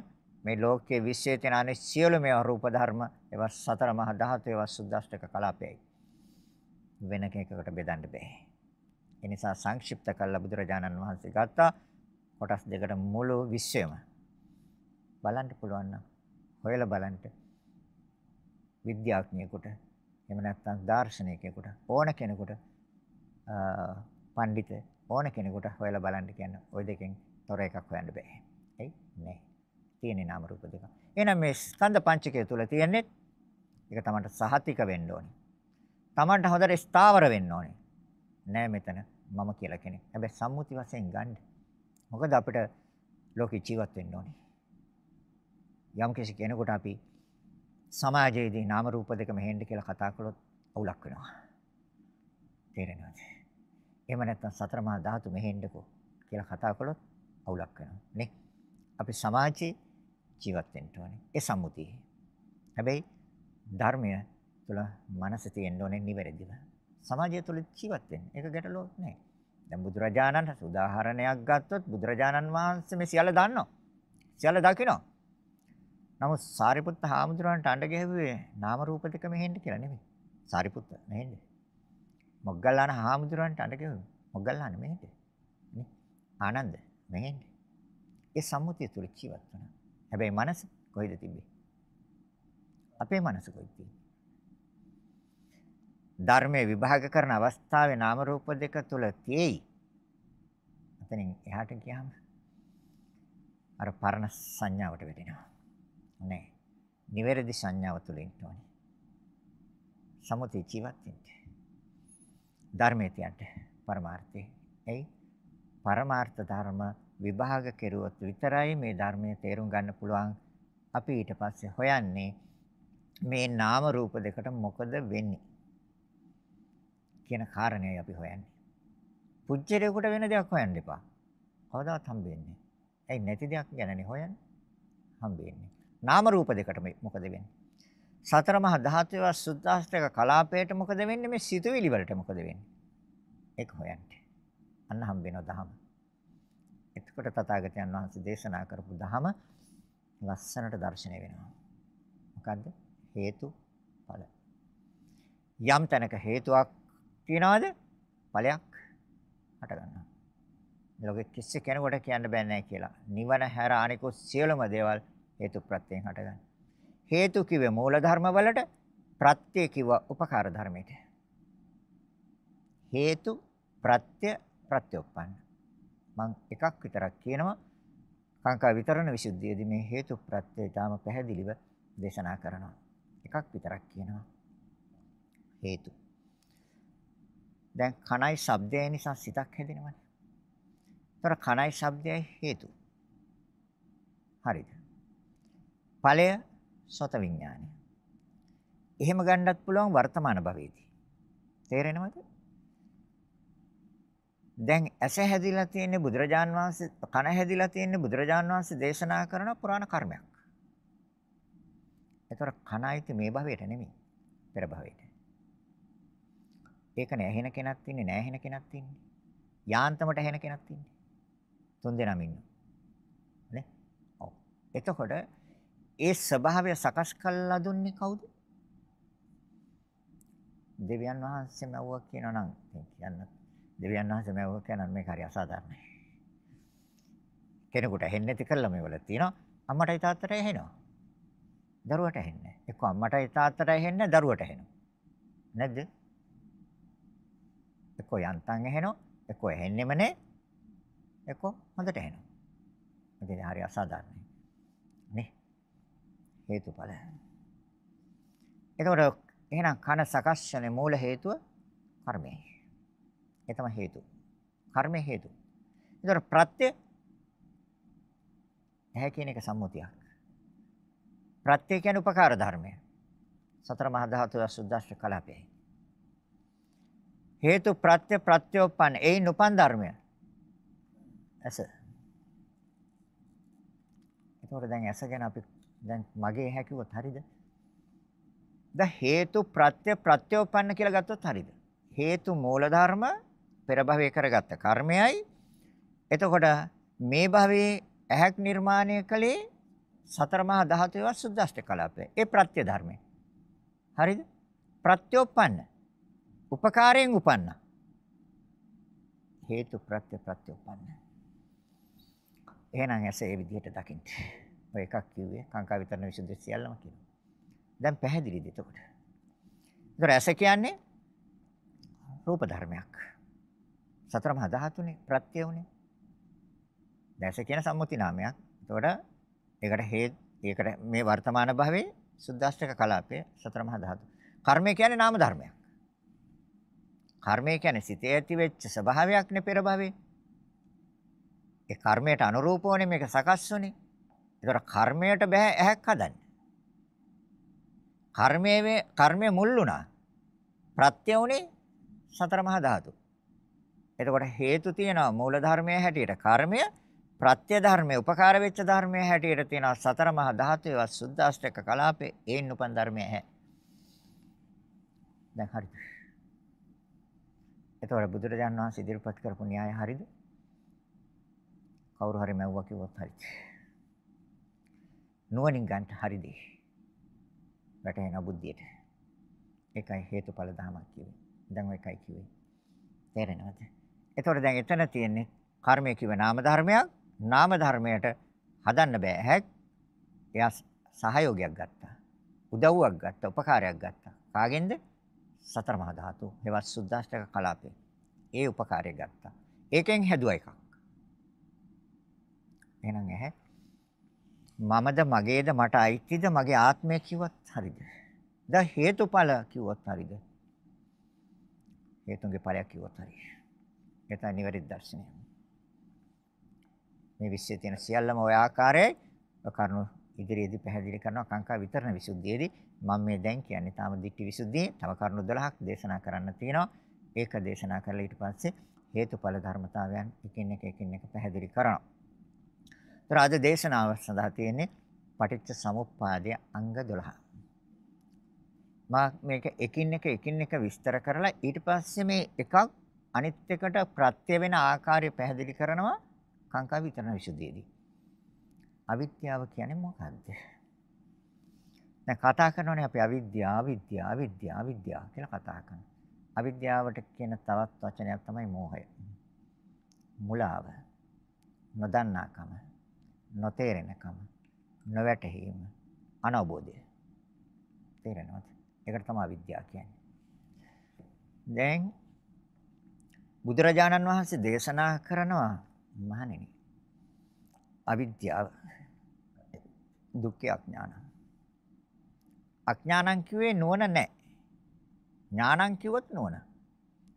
මේ ලෝකයේ විශ්වයේ තියෙන අනෙක් සියලු මේ රූප ධර්ම ඒවා සතර මහා ධාතු ඒවා සුද්දාෂ්ටක කලාපයයි වෙන කෙනෙකුට බෙදන්න බෑ ඒ නිසා සංක්ෂිප්ත කළා බුදුරජාණන් වහන්සේ ගත්තා කොටස් දෙකට මුළු විශ්වයම බලන්න පුළුවන් නම් හොයලා බලන්න විද්‍යාඥයෙකුට එහෙම නැත්නම් දාර්ශනිකයෙකුට ඕන කෙනෙකුට පඬිත ඕන කෙනෙකුට හොයලා බලන්න කියන්නේ ওই දෙකෙන් තොර එකක් හොයන්න බෑ. එයි නෑ. තියෙන නාම රූප දෙක. එහෙනම් මේ ස්කන්ධ පංචකය තුල තියෙන්නේ ඒක තමන්ට සහතික වෙන්න ඕනේ. තමන්ට හොඳට ස්ථාවර වෙන්න ඕනේ. නෑ මෙතන මම කියලා කෙනෙක්. හැබැයි සම්මුති වශයෙන් ගන්න. මොකද අපිට ලෝකේ ජීවත් වෙන්න ඕනේ. යම් කිසි කෙනෙකුට අපි සමාජයේදී නාම රූප දෙක මෙහෙන්න කියලා කතා කළොත් අවුලක් වෙනවා. තේරෙනවද? එහෙම නැත්නම් සතර මහා ධාතු මෙහෙන්නකෝ කියලා කතා කළොත් අවුලක් වෙනවා නේ. අපි සමාජයේ ජීවත් වෙන්න ඕනේ. ඒ සම්මුතිය. හැබැයි ධර්මය තුළ මනස තියෙන්න ඕනේ නිවැරදිව. සමාජය තුළ ජීවත් වෙන්න. ඒක ගැටලුවක් නෑ. දැන් බුදුරජාණන් උදාහරණයක් ගත්තොත් බුදුරජාණන් වහන්සේ මේ සියල්ල දන්නවා. සියල්ල දකිනවා. නමුත් සාරිපුත්ත හාමුදුරන්ට අඬ ගැහුවේ නාම රූප දෙක මෙහෙන්න කියලා නෙමෙයි. සාරිපුත්ත මෙහෙන්න. මොග්ගල්ලාන හාමුදුරන්ට අඬ ගැහුවේ මොග්ගල්ලාන මෙහෙන්න. නේ? ආනන්ද මෙහෙන්න. ඒ සම්මුතිය තුල ජීවත් වෙනවා. හැබැයි මනස කොහෙද තිබෙන්නේ? අපේ මනස කොහෙද තියෙන්නේ? ධර්මයේ විභාග කරන අවස්ථාවේ නාම රූප දෙක තුල තියෙයි. එතනින් එහාට ගියාම අර පරණ සංඥාවට වැටෙනවා. නෑ. නිවැරදි සංඥාව තුල ඉන්න ඕනේ. සමුති ජීවත් වෙන්න. ධර්මයේ තියන්න පරමාර්ථය. එයි පරමාර්ථ ධර්ම විභාග කෙරුවොත් විතරයි මේ ධර්මයේ තේරුම් ගන්න පුළුවන්. අපි ඊට පස්සේ හොයන්නේ මේ නාම රූප දෙකට මොකද වෙන්නේ කියන කාරණේයි අපි හොයන්නේ. පුජ්‍යරේකට වෙන දෙයක් හොයන්න එපා. කවදාවත් හම්බෙන්නේ නැහැ. ඇයි නැති දෙයක් ගැනනේ හොයන්නේ? හම්බෙන්නේ. නාම රූප දෙකට මොකද වෙන්නේ? සතර මහා ධාතුවේ සුද්ධාස්තක කලාපයට මොකද වෙන්නේ? මේ සිතුවිලි වලට මොකද වෙන්නේ? ඒක හොයන්න. අන්න හම්බ වෙනවා දහම. එතකොට තථාගතයන් වහන්සේ දේශනා කරපු දහම ලස්සනට දැర్శණය වෙනවා. මොකද්ද? හේතු ඵල. යම් තැනක හේතුවක් තියනවාද? ඵලයක් හට ගන්නවා. ලෝකෙ කිසි කෙනෙකුට කියන්න බෑ නෑ කියලා. නිවන හැර අනිකුත් සියලුම දේවල් හේතු ප්‍රත්‍යයෙන් හටගන්න. හේතු කිව්වේ මූල ධර්ම වලට ප්‍රත්‍ය කිව්ව උපකාර ධර්මයට. හේතු ප්‍රත්‍ය ප්‍රත්‍යෝපන්න. මම එකක් විතරක් කියනවා කාංකා විතරණ විසුද්ධියේදී මේ හේතු ප්‍රත්‍ය ඊටාම පැහැදිලිව දේශනා කරනවා. එකක් විතරක් කියනවා. හේතු. දැන් කණයි ශබ්දය නිසා සිතක් හැදෙනවනේ. ඒතර කණයි ශබ්දයයි හේතු. හරිද? ඵලය සත විඥානය. එහෙම ගන්නත් පුළුවන් වර්තමාන භවයේදී. තේරෙනවද? දැන් ඇස හැදිලා තියෙන්නේ බුදුරජාන් වහන්සේ කන හැදිලා තියෙන්නේ බුදුරජාන් වහන්සේ දේශනා කරන පුරාණ කර්මයක්. ඒතර කනයිති මේ භවයට නෙමෙයි පෙර භවයට. ඒක නෑ ඇහෙන කෙනක් තින්නේ නෑ ඇහෙන කෙනක් තින්නේ. යාන්තමට ඇහෙන කෙනක් තින්නේ. තුන් දෙනාම ඉන්නවා. නේ? ඔව්. එතකොට ඒ ස්වභාවය සකස් කළා දුන්නේ කවුද? දෙවියන් වහන්සේ මැව්වා කියනවා නම් කියන්න. දෙවියන් වහන්සේ මැව්වා කියනවා මේක හරි අසාධාරණයි. කෙනෙකුට ඇහෙන්නේ නැති කළා මේවල තියෙනවා. අම්මටයි තාත්තටයි ඇහෙනවා. දරුවට ඇහෙන්නේ නැහැ. එක්ක අම්මටයි තාත්තටයි ඇහෙන්නේ දරුවට ඇහෙනවා. නැද්ද? එක්ක යන්තම් ඇහෙනවා. එක්ක ඇහෙන්නෙම නැහැ. එක්ක හොඳට ඇහෙනවා. ඉතින් හරි අසාධාරණයි. නේ? හේතුඵල. එතකොට එහෙනම් කන සකස්ෂනේ මූල හේතුව කර්මය. ඒ තමයි හේතු. කර්මය හේතු. එතකොට ප්‍රත්‍ය ඇහැ කියන එක සම්මුතියක්. ප්‍රත්‍ය කියන්නේ උපකාර ධර්මය. සතර මහා ධාතු අසුද්දාෂ්ට කලාපයයි. හේතු ප්‍රත්‍ය ප්‍රත්‍යෝපන්න ඒයින් උපන් ධර්මය. ඇස. එතකොට දැන් ඇස ගැන අපි දැන් මගේ හැකියොත් හරියද? ද හේතු ප්‍රත්‍ය ප්‍රත්‍යෝපන්න කියලා ගත්තොත් හරියද? හේතු මූලධර්ම පෙර භවයේ කරගත්ත කර්මයයි. එතකොට මේ භවයේ ඇහැක් නිර්මාණය කළේ සතර මහා ධාතුවේ සුද්දාෂ්ට කලාපය. ඒ ප්‍රත්‍ය ධර්මය. හරිද? ප්‍රත්‍යෝපන්න. උපකාරයෙන් උපන්න. හේතු ප්‍රත්‍ය ප්‍රත්‍යෝපන්න. එහෙනම් ඇස ඒ විදිහට දකින්න. ඔය එකක් කිව්වේ කාංකා විතරන විසුද්ධි සියල්ලම කියනවා. දැන් පැහැදිලිද එතකොට? ඒතර ඇස කියන්නේ රූප ධර්මයක්. සතර මහා ධාතුනේ ප්‍රත්‍ය උනේ. දැස කියන සම්මුති නාමයක්. එතකොට ඒකට හේත් ඒකට මේ වර්තමාන භවයේ සුද්දාෂ්ටක කලාපයේ සතර මහා ධාතු. කර්මය කියන්නේ නාම ධර්මයක්. කර්මය කියන්නේ සිතේ ඇති වෙච්ච ස්වභාවයක් නේ පෙර භවයේ. ඒ කර්මයට අනුරූපවනේ මේක සකස් වුනේ. ඒතර කර්මයට බෑ ඇහැක් හදන්න. කර්මයේ කර්මය මුල් වුණා. ප්‍රත්‍ය උනේ සතර මහා ධාතු. එතකොට හේතු තියෙනවා මූල ධර්මයේ හැටියට කර්මය ප්‍රත්‍ය ධර්මයේ උපකාර වෙච්ච ධර්මයේ හැටියට තියෙනවා සතර මහා ධාතුවේ සුද්ධාෂ්ටක කලාපේ ඒන් උපන් ධර්මයේ හැ. දැන් හරිද? එතකොට බුදුරජාණන් වහන්සේ ඉදිරිපත් කරපු න්‍යාය හරිද? කවුරු හරි මැව්වා කිව්වොත් හරිද? නුවණින් ගන්න හරිද? වැටහෙන බුද්ධියට. ඒකයි හේතුඵල ධමයක් කිව්වේ. දැන් ඔයකයි කිව්වේ. තේරෙනවද? එතකොට දැන් එතන තියෙන්නේ කර්මය කිව්ව නාම ධර්මයක්. නාම ධර්මයට හදන්න බෑ. හැක් එයා සහයෝගයක් ගත්තා. උදව්වක් ගත්තා, උපකාරයක් ගත්තා. කාගෙන්ද? සතර මහා ධාතු. හේවත් සුද්දාෂ්ටක කලාපේ. ඒ උපකාරය ගත්තා. ඒකෙන් හැදුවා එකක්. එහෙනම් ඇහැ මමද මගේද මට අයිතිද මගේ ආත්මය කිව්වත් හරිද? ද හේතුඵල කිව්වොත් හරිද? හේතුන්ගේ ඵලයක් කිව්වොත් හරියි. ඒ තමයි නිවැරදි දර්ශනය. මේ විශ්වයේ තියෙන සියල්ලම ওই ආකාරයේ කරුණු ඉදිරියේදී පැහැදිලි කරනවා කාංකා විතරණ විසුද්ධියේදී මම මේ දැන් කියන්නේ තාම දිට්ඨි විසුද්ධියේ තව කරුණු 12ක් දේශනා කරන්න තියෙනවා. ඒක දේශනා කරලා ඊට පස්සේ හේතුඵල ධර්මතාවයන් එකින් එක එකින් එක පැහැදිලි කරනවා. ඒතර අද දේශනාව සඳහා තියෙන්නේ පටිච්ච සමුප්පාදයේ අංග 12. මා මේක එකින් එක එකින් එක විස්තර කරලා ඊට පස්සේ මේ එකක් අනිත් එකට ප්‍රත්‍ය වෙන ආකාරය පැහැදිලි කරනවා කාංකා විතරන විසුද්ධියේදී. අවිද්‍යාව කියන්නේ මොකක්ද? දැන් කතා කරනෝනේ අපි අවිද්‍යාව, විද්‍යාව, විද්‍යාව, විද්‍යාව කියලා කතා කරනවා. අවිද්‍යාවට කියන තවත් වචනයක් තමයි මෝහය. මුලාව. නොදන්නාකම. නොතේරෙනකම. නොවැටහීම. අනවබෝධය. තේරෙනවද? ඒකට තමයි අවිද්‍යාව කියන්නේ. දැන් බුදුරජාණන් වහන්සේ දේශනා කරනවා මහණෙනි. අවිද්‍යාව. දුක්ඛ අඥාන. අඥානං කිව්වේ නුවණ නැහැ ඥානං කිව්වොත් නුවණ.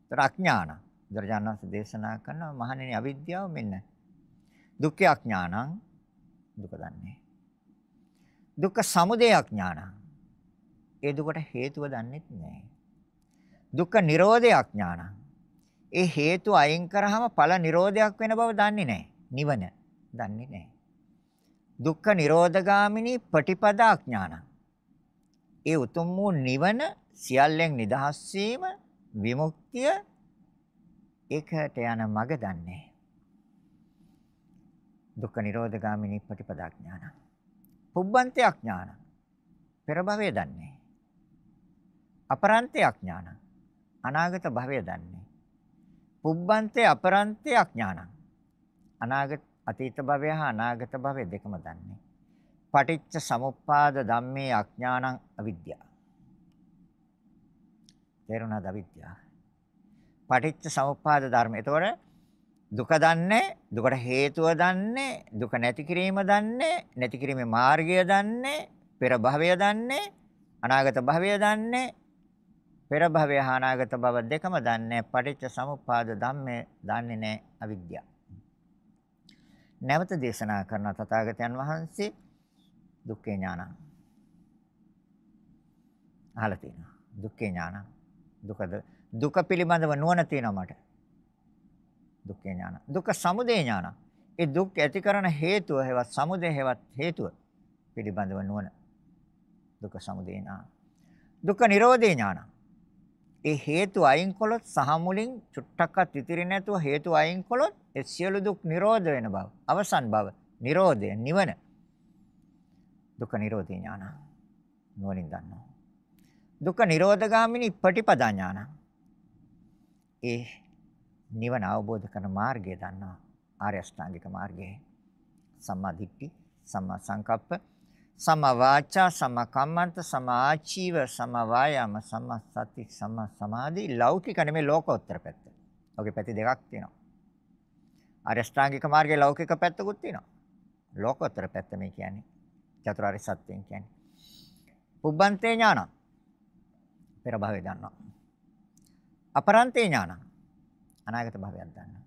ඒතර අඥාන. බුදුරජාණන් වහන්සේ දේශනා කරනවා මහණෙනි අවිද්‍යාව මෙන්න. දුක්ඛ අඥානං දුක දන්නේ. දුක්ඛ සමුදය අඥානං. ඒ දුකට හේතුව දන්නේ නැහැ දුක්ඛ නිරෝධය අඥානං. ඒ හේතු අයින් කරාම ඵල නිරෝධයක් වෙන බව දන්නේ නැහැ. නිවන දන්නේ නැහැ. දුක්ඛ නිරෝධගාමිනී පටිපදා ඥාන. ඒ උතුම් වූ නිවන සියල්ලෙන් නිදහස් වීම විමුක්තිය ඒකට යන මඟ දන්නේ. දුක්ඛ නිරෝධගාමිනී පටිපදා ඥාන. පුබ්බන්තය ඥාන. පෙර භවය දන්නේ. අපරන්තය ඥාන. අනාගත භවය දන්නේ. පුබ්බන්තේ අපරන්තේ අඥානං. අනාගත අතීත භවය හා අනාගත භවය දෙකම දන්නේ. පටිච්ච සමුප්පාද ධම්මේ අඥානං අවිද්‍යාව. තේරුණාද අවිද්‍යාව? පටිච්ච සමුප්පාද ධර්ම. ඒතකොට දුක දන්නේ, දුකට හේතුව දන්නේ, දුක නැති කිරීම දන්නේ, නැති කිරීමේ මාර්ගය දන්නේ, පෙර භවය දන්නේ, අනාගත භවය දන්නේ, පෙර භවය හා අනාගත භව දෙකම දන්නේ පටිච්ච සමුප්පාද ධම්මේ දන්නේ නැහැ අවිද්‍යාව. නැවත දේශනා කරන තථාගතයන් වහන්සේ දුක්ඛේ ඥානං අහලා තියෙනවා. දුක්ඛේ ඥානං දුකද දුක පිළිබඳව නුවණ තියෙනවා මට. දුක්ඛේ ඥාන. දුක්ඛ සමුදය ඥාන. ඒ දුක් ඇති කරන හේතුව හේවත් සමුදය හේවත් හේතුව පිළිබඳව නුවණ. දුක්ඛ සමුදය ඥාන. දුක්ඛ නිරෝධේ ඥාන. ඒ හේතු අයින් කළොත් සහ මුලින් චුට්ටක්වත් ඉතිරි නැතුව හේතු අයින් කළොත් ඒ සියලු දුක් නිරෝධ වෙන බව අවසන් බව නිරෝධය නිවන. දුක නිරෝධී ඥාන. නුවණින් දන්නවා. දුක නිරෝධගාමිනී පටිපදා ඥාන. ඒ නිවන අවබෝධ කරන මාර්ගය දන්නවා. ආර්ය අෂ්ටාංගික මාර්ගය. සම්මා දිට්ඨි සම්මා සංකප්ප සම්මා වාචා සම්මා කම්මන්ත සම්මා ආචීව සම්මා වායාම සම්මා සති සම්මා සමාධි ලෞකික නෙමෙයි ලෝකෝත්තර පැත්ත. ඔගේ පැති දෙකක් තියෙනවා. අරියෂ්ඨාංගික මාර්ගයේ ලෞකික පැත්තකුත් තියෙනවා. ලෝකෝත්තර පැත්ත මේ කියන්නේ. චතුරාර්ය සත්‍යයෙන් කියන්නේ. පුබ්බන්තේ ඥාන. පෙර භවයේ දන්නවා. අපරන්තේ ඥාන. අනාගත භවයක් දන්නවා.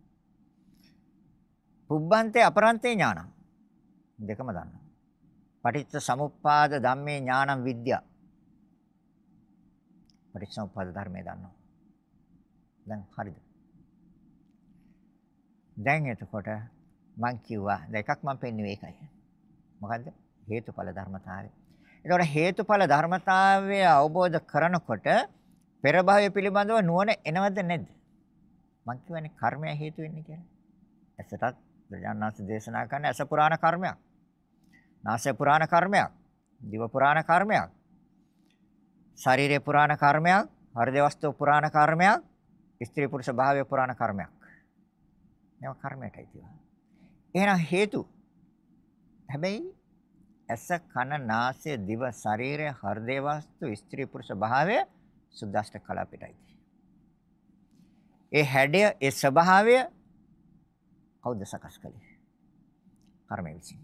පුබ්බන්තේ අපරන්තේ ඥාන. දෙකම දන්නවා. පටිච්ච සමුප්පාද ධම්මේ ඥානං විද්‍යා. පටිච්ච සමුප්පාද ධර්මයේ දන්නවා. දැන් හරිද? දැන් එතකොට මං කිව්වා දෙකක් මම පෙන්නුවේ ඒකයි. මොකද්ද? හේතුඵල ධර්මතාවය. එතකොට හේතුඵල ධර්මතාවය අවබෝධ කරනකොට පෙර භවය පිළිබඳව නුවණ එනවද නැද්ද? මං කියවනේ කර්මය හේතු වෙන්නේ කියලා. ඇසටත් ප්‍රජානාස දේශනා කරන ඇස පුරාණ කර්මයක්. නාසය පුරාණ කර්මයක්. දිව පුරාණ කර්මයක්. ශරීරය පුරාණ කර්මයක්. හෘද වස්තු පුරාණ කර්මයක්. ස්ත්‍රී පුරුෂ භාවය පුරාණ කර්මයක්. මේවා කර්මයටයි තියෙනවා. එහෙනම් හේතු. හැබැයි ඇස කන නාසය දිව ශරීරය හෘදේ වස්තු ස්ත්‍රී පුරුෂ භාවය සුද්දාෂ්ට කලාපයටයි. ඒ හැඩය ඒ ස්වභාවය කවුද සකස් කළේ? කර්මය විසින්.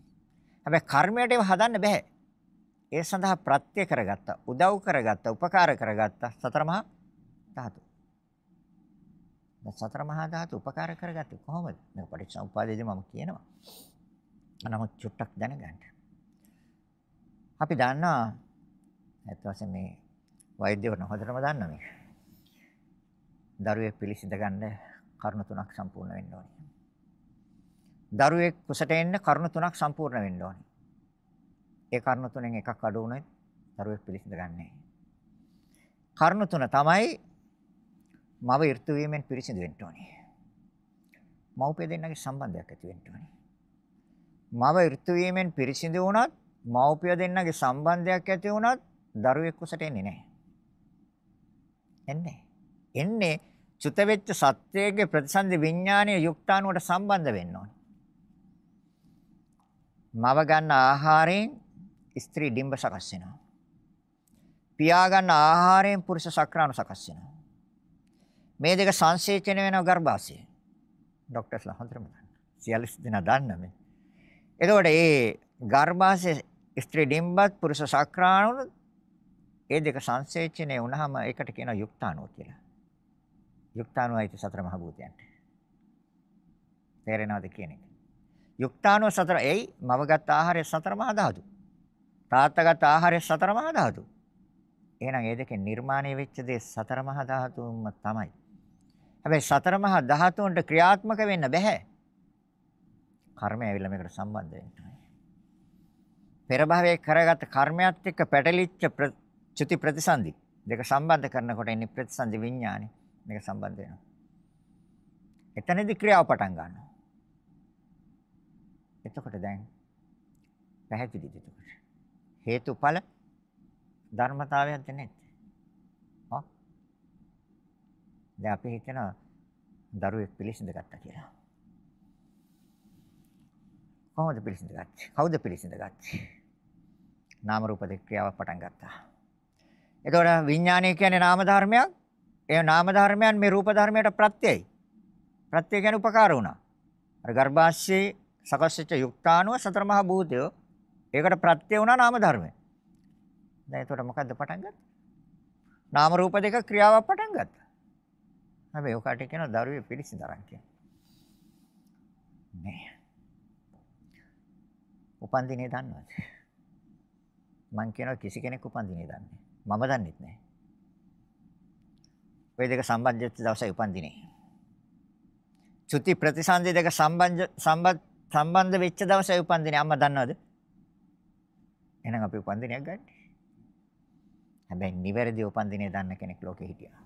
හැබැයි කර්මයට ඒව හදන්න බෑ. ඒ සඳහා ප්‍රත්‍ය කරගත්ත, උදව් කරගත්ත, උපකාර කරගත්ත සතර මහා ධාතු. සතර මහා ධාතු උපකාර කරගත්තේ කොහොමද? මේක පටිච්චසමුප්පාදයේදී මම කියනවා. නමුත් චුට්ටක් දැනගන්න. අපි දන්නවා ඇත්ත වශයෙන් මේ වෛද්‍යවරුන් හොඳටම දන්නා මේක. දරුවෙක් පිළිසිඳ ගන්න කරුණු තුනක් සම්පූර්ණ වෙන්න ඕනේ. දරුවෙක් කුසට එන්න කරුණු තුනක් සම්පූර්ණ වෙන්න ඕනේ. ඒ කරුණු තුනෙන් එකක් අඩු වුණොත් දරුවෙක් පිළිසිඳ ගන්නෑ. කරුණු තුන තමයි මව ඍතු වීමෙන් පිරිසිදු වෙන්න ඕනේ. මව්පිය දෙන්නගේ සම්බන්ධයක් ඇති වෙන්න ඕනේ. මව ඍතු වීමෙන් පිරිසිදු වුණත් මව්පිය දෙන්නගේ සම්බන්ධයක් ඇති වුණත් දරුවෙක් කුසට එන්නේ නැහැ. එන්නේ. එන්නේ චුත වෙච්ච සත්‍යයේ ප්‍රතිසන්දි විඥානීය යුක්තාණුවට සම්බන්ධ වෙන්න ඕනේ. මව ගන්න ආහාරයෙන් ස්ත්‍රී ඩිම්බ සකස් වෙනවා. පියා ගන්න ආහාරයෙන් පුරුෂ සක්‍රාණු සකස් වෙනවා. මේ දෙක සංසේචන වෙනවා ගර්භාෂයේ. ડોක්ටර්ස්ලා හොඳටම දන්නවා. සියලු දෙනා දන්න මේ. එතකොට මේ ගර්භාෂයේ ස්ත්‍රී ඩිම්බත් පුරුෂ සක්‍රාණු ඒ දෙක සංසේචනය වුණාම ඒකට කියනවා යුක්තාණුව කියලා. යුක්තාණුවයි සතර මහ භූතයන්ට. තේරෙනවද කියන එක? යුක්තාණුව සතර එයි මවගත් ආහාරය සතර මහා ධාතු. තාත්තගත් ආහාරය සතර මහා ධාතු. එහෙනම් ඒ දෙකෙන් නිර්මාණය වෙච්ච දේ සතර මහා ධාතුන්ම තමයි. හැබැයි සතර මහා ධාතුන්ට ක්‍රියාත්මක වෙන්න බෑ. කර්මය ඇවිල්ලා මේකට සම්බන්ධ වෙන්න පෙර භවයේ කරගත් කර්මයක් එක්ක පැටලිච්ච චුති ප්‍රතිසන්දි දෙක සම්බන්ධ කරනකොට එන්නේ ප්‍රතිසන්දි විඥානෙ මේක සම්බන්ධ වෙනවා. එතනදී ක්‍රියාව පටන් ගන්නවා. එතකොට දැන් පැහැදිලිද එතකොට? හේතුඵල ධර්මතාවයක්ද නැද්ද? හා? දැන් අපි හිතනවා දරුවෙක් පිළිසිඳ ගත්තා කියලා. කොහොමද පිළිසිඳ ගත්තේ? කවුද පිළිසිඳ ගත්තේ? නාම රූප දෙක ක්‍රියාවක් පටන් ගත්තා. එතකොට විඥානය කියන්නේ නාම ධර්මයක්. ඒ නාම ධර්මයන් මේ රූප ධර්මයට ප්‍රත්‍යයයි. ප්‍රත්‍ය කියන්නේ උපකාර වුණා. අර ගර්භාෂයේ සකස් වෙච්ච යුක්තාණුව සතර මහා භූතය ඒකට ප්‍රත්‍ය වුණා නාම ධර්මය. දැන් එතකොට මොකද්ද පටන් ගත්තේ? නාම රූප දෙක ක්‍රියාවක් පටන් ගත්තා. හැබැයි ඔකට කියන දරුවේ පිළිසිඳරන් කියන. නෑ. උපන් දිනේ දන්නවද? මං කියනවා කිසි කෙනෙක් උපන් දිනේ දන්නේ. මම දන්නෙත් නෑ. ওই දෙක සම්බන්ධ වෙච්ච දවසයි උපන් දිනේ. චුති ප්‍රතිසන්දි දෙක සම්බන්ධ සම්බන්ධ සම්බන්ධ වෙච්ච දවසයි උපන් දිනේ අම්මා දන්නවද? එහෙනම් අපි උපන් දිනයක් ගන්න. හැබැයි නිවැරදි උපන් දිනේ දන්න කෙනෙක් ලෝකේ හිටියා.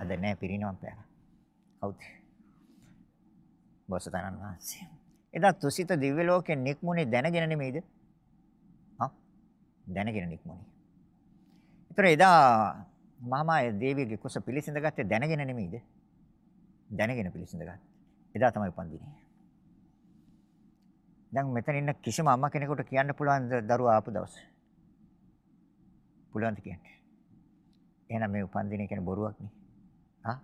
අද නෑ පිරිනවම් පෑවා. කවුද? බෝසතාණන් වහන්සේ. එදා තුසිත දිව්‍ය ලෝකේ නික්මුනේ දැනගෙන නෙමෙයිද? හා? දැනගෙන නික්මුනේ. ඒතර එදා මාමා දේවියගේ කුස පිළිසිඳ ගත්තේ දැනගෙන නෙමෙයිද? දැනගෙන පිළිසිඳ ගත්තා. එදා තමයි උපන් දිනේ. දැන් මෙතන ඉන්න කිසිම අම්මා කෙනෙකුට කියන්න පුළුවන් දරුවා ආපු දවස. පුළුවන්ද කියන්නේ? එහෙනම් මේ උපන් දිනේ කියන්නේ බොරුවක් නේ. ආ?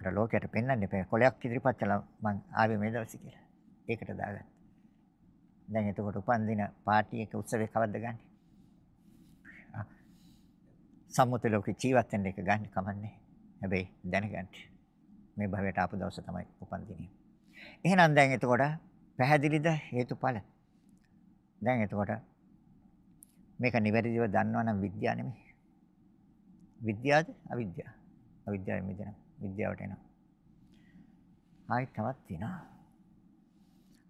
අර ලෝකයට පෙන්වන්න එපා. කොලයක් ඉදිරිපත් කළා මං ආවේ මේ දවසේ කියලා. ඒකට දාගත්තා. දැන් එතකොට උපන්දින පාටි එක උත්සවය කවද්ද ගන්න? සම්මුති ලෝකේ ජීවත් වෙන්න එක ගන්න කමන්නේ. හැබැයි දැනගන්න. මේ භවයට ආපු දවස තමයි උපන්දිනේ. එහෙනම් දැන් එතකොට පැහැදිලිද හේතුඵල? දැන් එතකොට මේක නිවැරදිව දන්නවනම් විද්‍යාව නෙමෙයි. විද්‍යාවද අවිද්‍යාව? අවිද්‍යාවෙන් මිදෙනවා. විද්‍යාවට එනවා. ආයි තවත් තියෙනවා.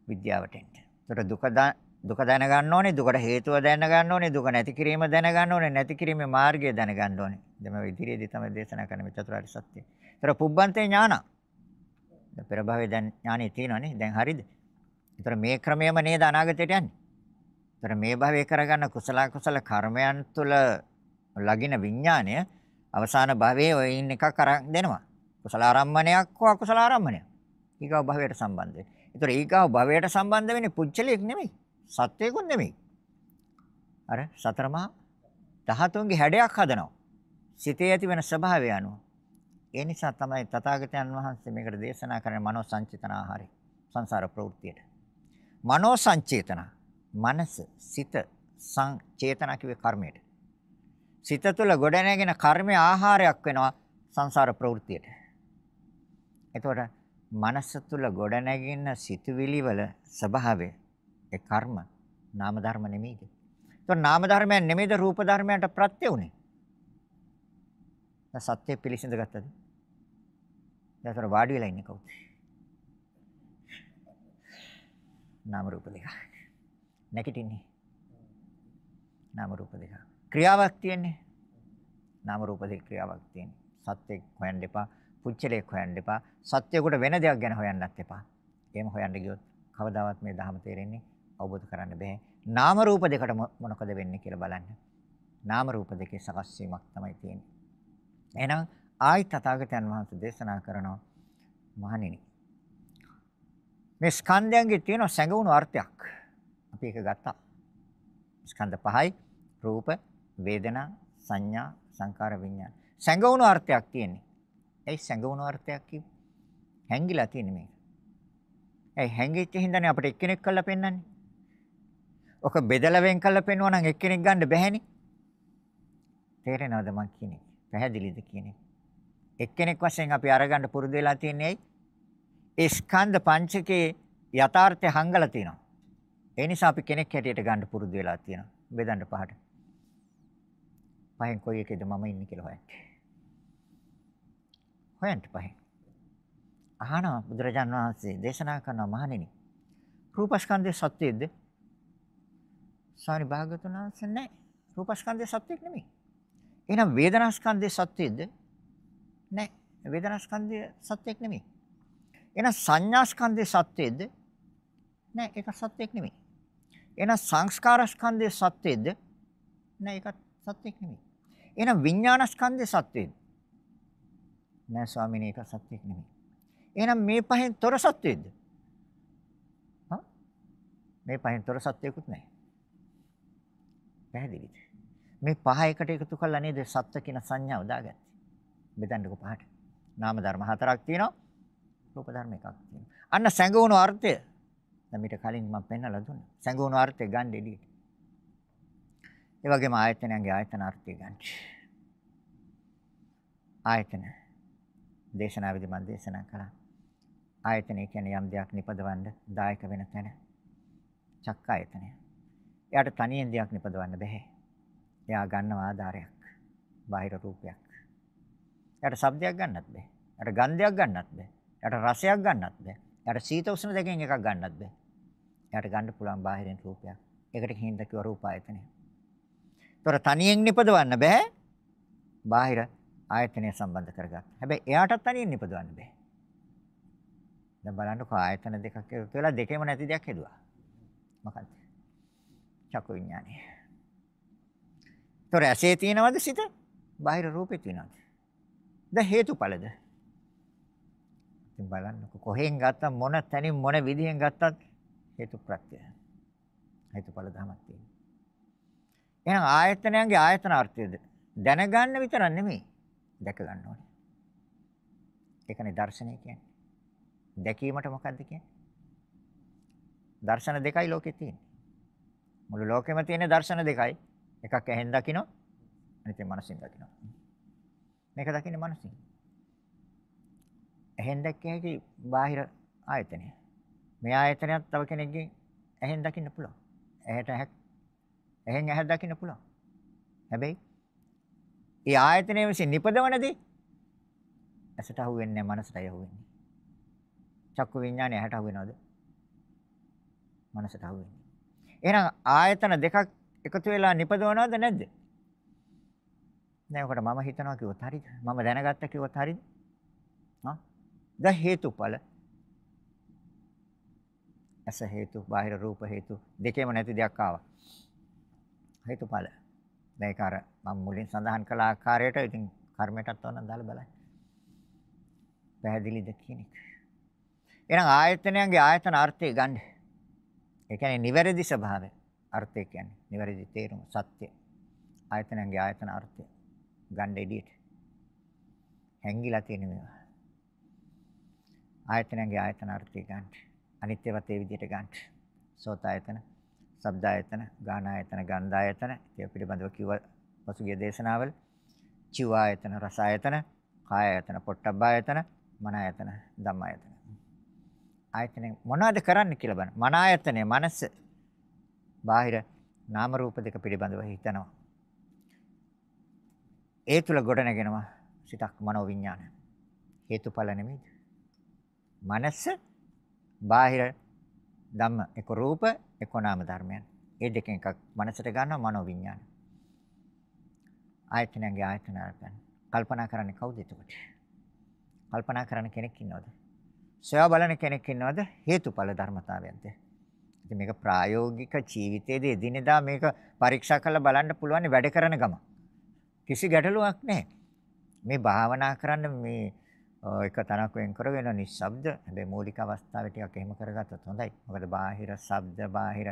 විද්‍යාවට එන්න. ඒතර දුක දුක දැනගන්න ඕනේ, දුකට හේතුව දැනගන්න ඕනේ, දුක නැති කිරීම දැනගන්න ඕනේ, නැති කිරීමේ මාර්ගය දැනගන්න ඕනේ. දැන් මේ ඉදිරියේදී තමයි දේශනා කරන මේ චතුරාර්ය සත්‍යය. ඒතර පුබ්බන්තේ ඥාන. දැන් පෙර භවයේ දැන් ඥානෙ තියෙනවනේ. දැන් හරිද? ඒතර මේ ක්‍රමයම නේද අනාගතයට යන්නේ. ඒතර මේ භවයේ කරගන්න කුසල කුසල කර්මයන් තුළ ලගින විඥාණය අවසාන භවයේ ඔය ඉන්න එකක් අරන් දෙනවා. කුසල ආරම්මණයක් හෝ අකුසල ආරම්මණයක්. ඊගව භවයට සම්බන්ධ වෙයි. ඒතර ඊගව භවයට සම්බන්ධ වෙන්නේ පුච්චලයක් නෙමෙයි. සත්වයකුත් නෙමෙයි. අර සතරමා ධාතුන්ගේ හැඩයක් හදනවා. සිතේ ඇති වෙන ස්වභාවය අනුව. ඒ නිසා තමයි තථාගතයන් වහන්සේ මේකට දේශනා කරන මනෝ සංචේතන ආහාරය සංසාර ප්‍රවෘත්තියට. මනෝ සංචේතන මනස සිත සංචේතන කිව්වේ කර්මයට. සිත තුළ ගොඩනැගෙන කර්මයේ ආහාරයක් වෙනවා සංසාර ප්‍රවෘත්තියට. එතකොට මනස තුළ ගොඩනැගෙන සිතුවිලි වල ස්වභාවය ඒ කර්ම නාම ධර්ම නෙමෙයිද? ඒතකොට නාම ධර්මයන් නෙමෙයිද රූප ධර්මයන්ට ප්‍රත්‍ය උනේ? දැන් සත්‍ය පිළිසිඳ ගත්තද? දැන් වාඩි වෙලා ඉන්නේ කවුද? නාම රූප දෙක. නැගිටින්නේ. නාම රූප දෙක. ක්‍රියාවක් තියෙන්නේ. නාම රූප දෙක ක්‍රියාවක් තියෙන්නේ. සත්‍යෙක් හොයන්න එපා. පුච්චලයක් හොයන්න එපා. සත්‍යයකට වෙන දෙයක් ගැන හොයන්නත් එපා. එහෙම හොයන්න ගියොත් කවදාවත් මේ ධහම තේරෙන්නේ අවබෝධ කරන්න බෑ. නාම රූප දෙකට මොනකද වෙන්නේ කියලා බලන්න. නාම රූප දෙකේ සකස් වීමක් තමයි තියෙන්නේ. එහෙනම් ආයි තථාගතයන් වහන්සේ දේශනා කරනවා මහණෙනි. මේ ස්කන්ධයන්ගේ තියෙන සැඟවුණු අර්ථයක්. අපි ඒක ගත්තා. ස්කන්ධ පහයි රූප, වේදනා, සංඥා, සංකාර, විඥාන. සැඟවුණු අර්ථයක් තියෙන්නේ. ඒ සැඟවුණු අර්ථයක් කිව්වේ හැංගිලා තියෙන්නේ මේක. ඒ හැංගිච්ච හින්දානේ අපිට එක්කෙනෙක් කරලා පෙන්වන්නේ. ඔක බෙදලා වෙන් කරලා පෙන්වනවා නම් එක්කෙනෙක් ගන්න බැහැනේ. තේරෙනවද මං කියන්නේ? පැහැදිලිද කියන්නේ? එක්කෙනෙක් වශයෙන් අපි අරගන්න පුරුදු වෙලා තියන්නේ ඇයි? ඒ ස්කන්ධ පංචකේ යථාර්ථය හංගලා තියෙනවා. ඒ නිසා අපි කෙනෙක් හැටියට ගන්න පුරුදු වෙලා තියෙනවා. බෙදන්න පහට. පහෙන් කොයි එකේද මම ඉන්නේ කියලා හොයන්න. හොයන්න පහෙන්. අහනවා බුදුරජාන් වහන්සේ දේශනා කරන මහණෙනි. රූපස්කන්ධය සත්‍යයේද? සාරි භාගතුන් වහන්සේ නැහැ. රූපස්කන්ධය සත්‍යයක් නෙමෙයි. එහෙනම් වේදනාස්කන්ධය සත්‍යයේද? නැහැ. වේදනාස්කන්ධය සත්‍යයක් නෙමෙයි. එහෙනම් සංඥාස්කන්ධය සත්‍යයේද? නැහැ. ඒක සත්‍යයක් නෙමෙයි. එහෙනම් සංස්කාරස්කන්ධය සත්‍යයේද? නැහැ. ඒක සත්‍යයක් නෙමෙයි. එහෙනම් විඥානස්කන්ධය සත්‍යයේද? නැහැ ස්වාමීනි ඒක සත්‍යයක් නෙමෙයි. එහෙනම් මේ පහෙන් තොර සත්‍යයේද? හා? මේ පහෙන් තොර සත්‍යයකුත් නැහැ. පැහැදිලිද? මේ පහ එකට එකතු කළා නේද සත්‍ය කියන සංඥාව දාගත්තේ. බෙදන්නකො පහට. නාම ධර්ම හතරක් තියෙනවා. රූප ධර්ම එකක් තියෙනවා. අන්න සැඟවුණු අර්ථය දැන් මීට කලින් මම පෙන්නලා දුන්නා. සැඟවුණු අර්ථය ගන්න එළියට. ඒ වගේම ආයතනයන්ගේ ආයතන අර්ථය ගන්න. ආයතන දේශනාවේදී මම දේශනා කළා. ආයතනය කියන්නේ යම් දෙයක් නිපදවන්න දායක වෙන තැන. චක්ක ආයතනය. එයාට තනියෙන් දෙයක් නිපදවන්න බෑ. එයා ගන්නවා ආධාරයක්. බාහිර රූපයක්. එයාට ශබ්දයක් ගන්නත් බෑ. එයාට ගන්ධයක් ගන්නත් බෑ. එයාට රසයක් ගන්නත් බෑ. එයාට සීත උෂ්ණ දෙකෙන් එකක් ගන්නත් බෑ. එයාට ගන්න පුළුවන් බාහිරින් රූපයක්. ඒකට හිඳ කිව්ව රූප ආයතනය. ඒතොර තනියෙන් නිපදවන්න බෑ. බාහිර ආයතනය සම්බන්ධ කරගන්න. හැබැයි එයාටත් තනියෙන් නිපදවන්න බෑ. දැන් බලන්නකෝ ආයතන දෙකක් එකතු වෙලා දෙකේම නැති දෙයක් හදුවා. මොකද්ද? චක්කු විඥානය. ඒතොර ඇසේ තියෙනවද සිත? බාහිර රූපේ තියෙනවද? ද හේතුඵලද? ඉතින් බලන්නකො කොහෙන් ගත්ත මොන තැනින් මොන විදිහෙන් ගත්තත් හේතු ප්‍රත්‍යය. හේතුඵල ධමයක් තියෙනවා. එහෙනම් ආයතනයන්ගේ ආයතන අර්ථයද දැනගන්න විතරක් නෙමෙයි දැක ගන්න ඕනේ. ඒකනේ දර්ශනය කියන්නේ. දැකීමට මොකද්ද කියන්නේ? දර්ශන දෙකයි ලෝකේ තියෙන්නේ. මුළු ලෝකෙම තියෙන දර්ශන දෙකයි. එකක් ඇහෙන් දකින්න අනිත් එක මනසින් දකින්න. මේක දකින්නේ මනසින්. ඇහෙන් දැක්ක හැකි බාහිර ආයතනය. මේ ආයතනයක් තව කෙනෙක්ගෙන් ඇහෙන් දකින්න පුළුවන්. ඇහැට ඇහක් ඇහෙන් ඇහ දකින්න පුළුවන්. හැබැයි ඒ ආයතනයේ විසින් නිපදවනදී ඇසට අහු වෙන්නේ නැහැ මනසට අහු වෙන්නේ. චක්කු විඥානය ඇහැට අහු වෙනවද? මනසට අහු වෙන්නේ. එහෙනම් ආයතන දෙකක් එකතු වෙලා නිපදවනවද නැද්ද? නෑ ඔකට මම හිතනවා කිව්වොත් හරිද? මම දැනගත්ත කිව්වොත් හරිද? හා? ද හේතුඵල. ඇස හේතු, බාහිර රූප හේතු දෙකේම නැති දෙයක් ආවා. හේතුඵල. දැන් ඒක අර මම මුලින් සඳහන් කළ ආකාරයට ඉතින් කර්මයටත් ඕන දාලා බලන්න. පැහැදිලිද කියන එක. එහෙනම් ආයතනයන්ගේ ආයතන අර්ථය ගන්න. ඒ කියන්නේ නිවැරදි ස්වභාවය. අර්ථය කියන්නේ නිවැරදි තේරුම සත්‍ය. ආයතනයන්ගේ ආයතන අර්ථය ගන්න එඩියට. හැංගිලා තියෙන මේවා. ආයතනයන්ගේ ආයතන අර්ථය ගන්න. අනිත්‍යවත් ඒ විදිහට ගන්න. සෝත ආයතන, ශබ්ද ආයතන, ගාන ආයතන, ගන්ධ ආයතන, ඒ පිළිබඳව කිව්ව පසුගිය දේශනාවල චිව ආයතන, රස ආයතන, කාය ආයතන, පොට්ටබ්බ ආයතන, මන ආයතන, ධම්ම ආයතන. ආයතන මොනවද කරන්න කියලා බලන්න. මන ආයතනය, මනස බාහිර නාම රූප දෙක පිළිබඳව හිතනවා. ඒ තුල ගොඩනගෙනවා සිතක් මනෝ විඥාන. හේතුඵල නෙමෙයිද? මනස බාහිර ධම්ම එක රූප එක නාම ධර්මයන්. ඒ දෙකෙන් එකක් මනසට ගන්නවා මනෝ විඥාන. ආයතනයන්ගේ ආයතන අරගෙන කල්පනා කරන්නේ කවුද එතකොට? කල්පනා කරන කෙනෙක් ඉන්නවද? සොයා බලන කෙනෙක් ඉන්නවද? හේතුඵල ධර්මතාවයන්ද? ඉතින් මේක ප්‍රායෝගික ජීවිතයේදී එදිනෙදා මේක පරීක්ෂා කරලා බලන්න පුළුවන් වැඩ කරන ගම. කිසි ගැටලුවක් නැහැ. මේ භාවනා කරන්න මේ එක තනක් වෙන් කරගෙන නිශ්ශබ්ද හැබැයි මූලික අවස්ථාවේ ටිකක් එහෙම කරගත්තොත් හොඳයි. මොකද බාහිර ශබ්ද බාහිර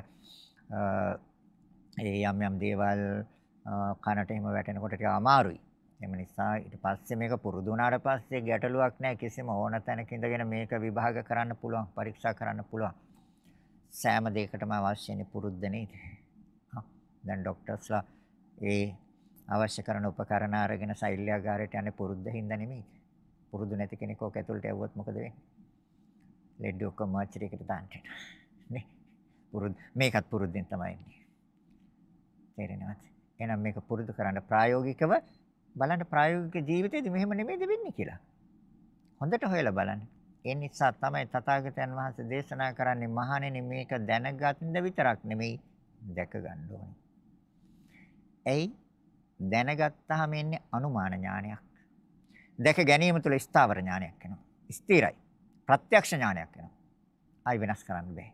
ඒ යම් යම් දේවල් කනට එහෙම වැටෙනකොට ටික අමාරුයි. එම නිසා ඊට පස්සේ මේක පුරුදු වුණාට පස්සේ ගැටලුවක් නැහැ කිසිම ඕන තැනක ඉඳගෙන මේක විභාග කරන්න පුළුවන් පරීක්ෂා කරන්න පුළුවන්. සෑම දෙයකටම අවශ්‍යනේ පුරුද්ද නේද? දැන් ડોක්ටර්ස්ලා ඒ අවශ්‍ය කරන උපකරණ අරගෙන ශෛල්‍යාගාරයට යන්නේ පුරුද්ද හින්දා නෙමෙයි. පුරුදු නැති කෙනෙක් ඕක ඇතුළට යවුවොත් මොකද වෙන්නේ? ලෙඩ ඔක්කොම මාචරි එකට දාන්න නේ. පුරුදු මේකත් පුරුද්දෙන් තමයි ඉන්නේ. තේරෙනවද? එහෙනම් මේක පුරුදු කරන්න ප්‍රායෝගිකව බලන්න ප්‍රායෝගික ජීවිතේදී මෙහෙම නෙමෙයිද වෙන්නේ කියලා. හොඳට හොයලා බලන්න. ඒ නිසා තමයි තථාගතයන් වහන්සේ දේශනා කරන්නේ මහණෙනි මේක දැනගන්න විතරක් නෙමෙයි දැක ගන්න ඕනේ. එයි දැනගත්තාම එන්නේ අනුමාන ඥානයක්. දැක ගැනීම තුළ ස්ථාවර ඥානයක් වෙනවා. ස්ථිරයි. ප්‍රත්‍යක්ෂ ඥානයක් වෙනවා. ආයි වෙනස් කරන්න බෑ.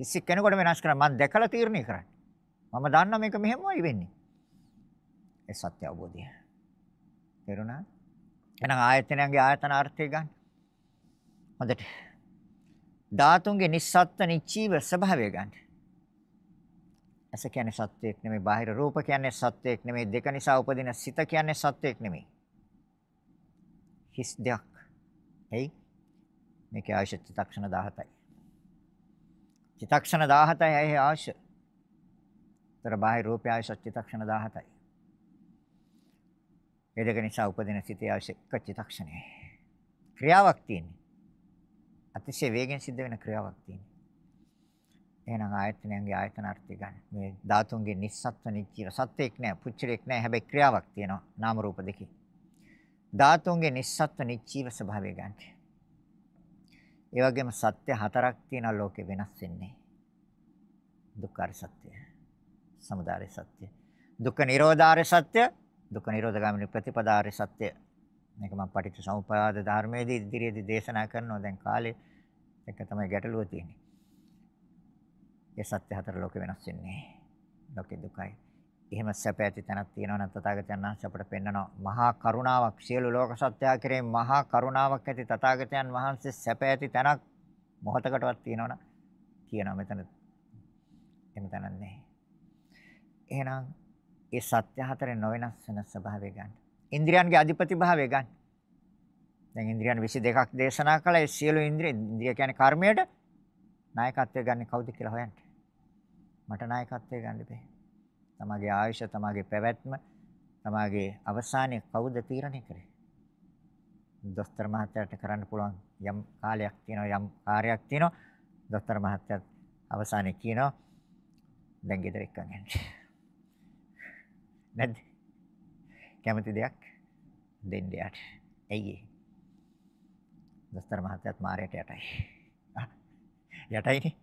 කිසි කෙනෙකුට වෙනස් කරන්න මම දැකලා තීරණය කරන්නේ. මම දන්නා මේක මෙහෙමයි වෙන්නේ. ඒ සත්‍ය අවබෝධය. තේරුණා? එහෙනම් ආයතනයන්ගේ ආයතන අර්ථය ගන්න. හොඳට. ධාතුන්ගේ නිස්සත්ත්ව නිචීව ස්වභාවය ගන්න. ඇස කියන්නේ සත්‍යයක් නෙමෙයි, බාහිර රූප කියන්නේ සත්‍යයක් නෙමෙයි, දෙක නිසා උපදින සිත කියන්නේ සත්‍යයක් නෙමෙයි. හිස් දෙයක්. එයි මේකේ ආයුෂ චිත්තක්ෂණ 17යි. චිත්තක්ෂණ 17යි ඇහි ආයුෂ. ତර බාහිර රූපය ආයුෂ චිත්තක්ෂණ 17යි. ඒ දෙක නිසා උපදින සිතේ ආයුෂ එක චිත්තක්ෂණයයි. ක්‍රියාවක් තියෙන්නේ. අතිශය වේගෙන් සිද්ධ වෙන ක්‍රියාවක් තියෙනවා. එහෙනම් ආයතනයන්ගේ ආයතන අර්ථය ගන්න. මේ ධාතුන්ගේ නිස්සත්ව නිච්චිර සත්‍යයක් නෑ, පුච්චරයක් නෑ. හැබැයි ක්‍රියාවක් තියෙනවා. නාම රූප දෙකේ. ධාතුන්ගේ නිස්සත්ව නිච්චීව ස්වභාවය ගන්න. ඒ වගේම සත්‍ය හතරක් තියෙනවා ලෝකේ වෙනස් වෙන්නේ. දුක්ඛාර සත්‍ය, සමුදාය සත්‍ය, දුක්ඛ නිරෝධාර සත්‍ය, දුක්ඛ නිරෝධගාමිනී ප්‍රතිපදාර සත්‍ය මේක මම පටිච්ච සමුප්පාද ධර්මයේදී ඉදිරියේදී දේශනා කරනවා දැන් කාලේ එක තමයි ගැටලුව තියෙන්නේ. ඒ සත්‍ය හතර ලෝකෙ වෙනස් වෙන්නේ. ලෝකෙ දුකයි. එහෙම සැප ඇති තැනක් තියෙනවා නම් තථාගතයන් වහන්සේ අපට පෙන්වනවා මහා කරුණාවක් සියලු ලෝක සත්‍යය කෙරේ මහා කරුණාවක් ඇති තථාගතයන් වහන්සේ සැප ඇති තැනක් මොහතකටවත් තියෙනවනම් කියනවා මෙතන එහෙම තැනක් නැහැ. එහෙනම් ඒ සත්‍ය හතරේ නොවෙනස් වෙන ස්වභාවය ගන්න. ඉන්ද්‍රියන්ගේ අධිපති භාවය ගන්න. දැන් ඉන්ද්‍රියන් 22ක් දේශනා කළා. ඒ සියලු ඉන්ද්‍රිය ඉන්ද්‍රිය කියන්නේ කර්මයට නායකත්වය ගන්න කවුද කියලා හොයන්න. මට නායකත්වය ගන්න බෑ. තමගේ ආයුෂ, තමගේ පැවැත්ම, තමගේ අවසානයේ කවුද තීරණය කරේ? දොස්තර මහත්තයාට කරන්න පුළුවන් යම් කාලයක් තියෙනවා යම් කාර්යයක් තියෙනවා. දොස්තර මහත්තයා අවසානයේ කියනවා දැන් ගෙදර එක්කන් යන්න. නැද්ද? කැමති දෙයක් දෙන්න යට. ඇයි ඒ? දොස්තර මහත්තයාත් මාරයට යටයි. [laughs] යටයිනේ.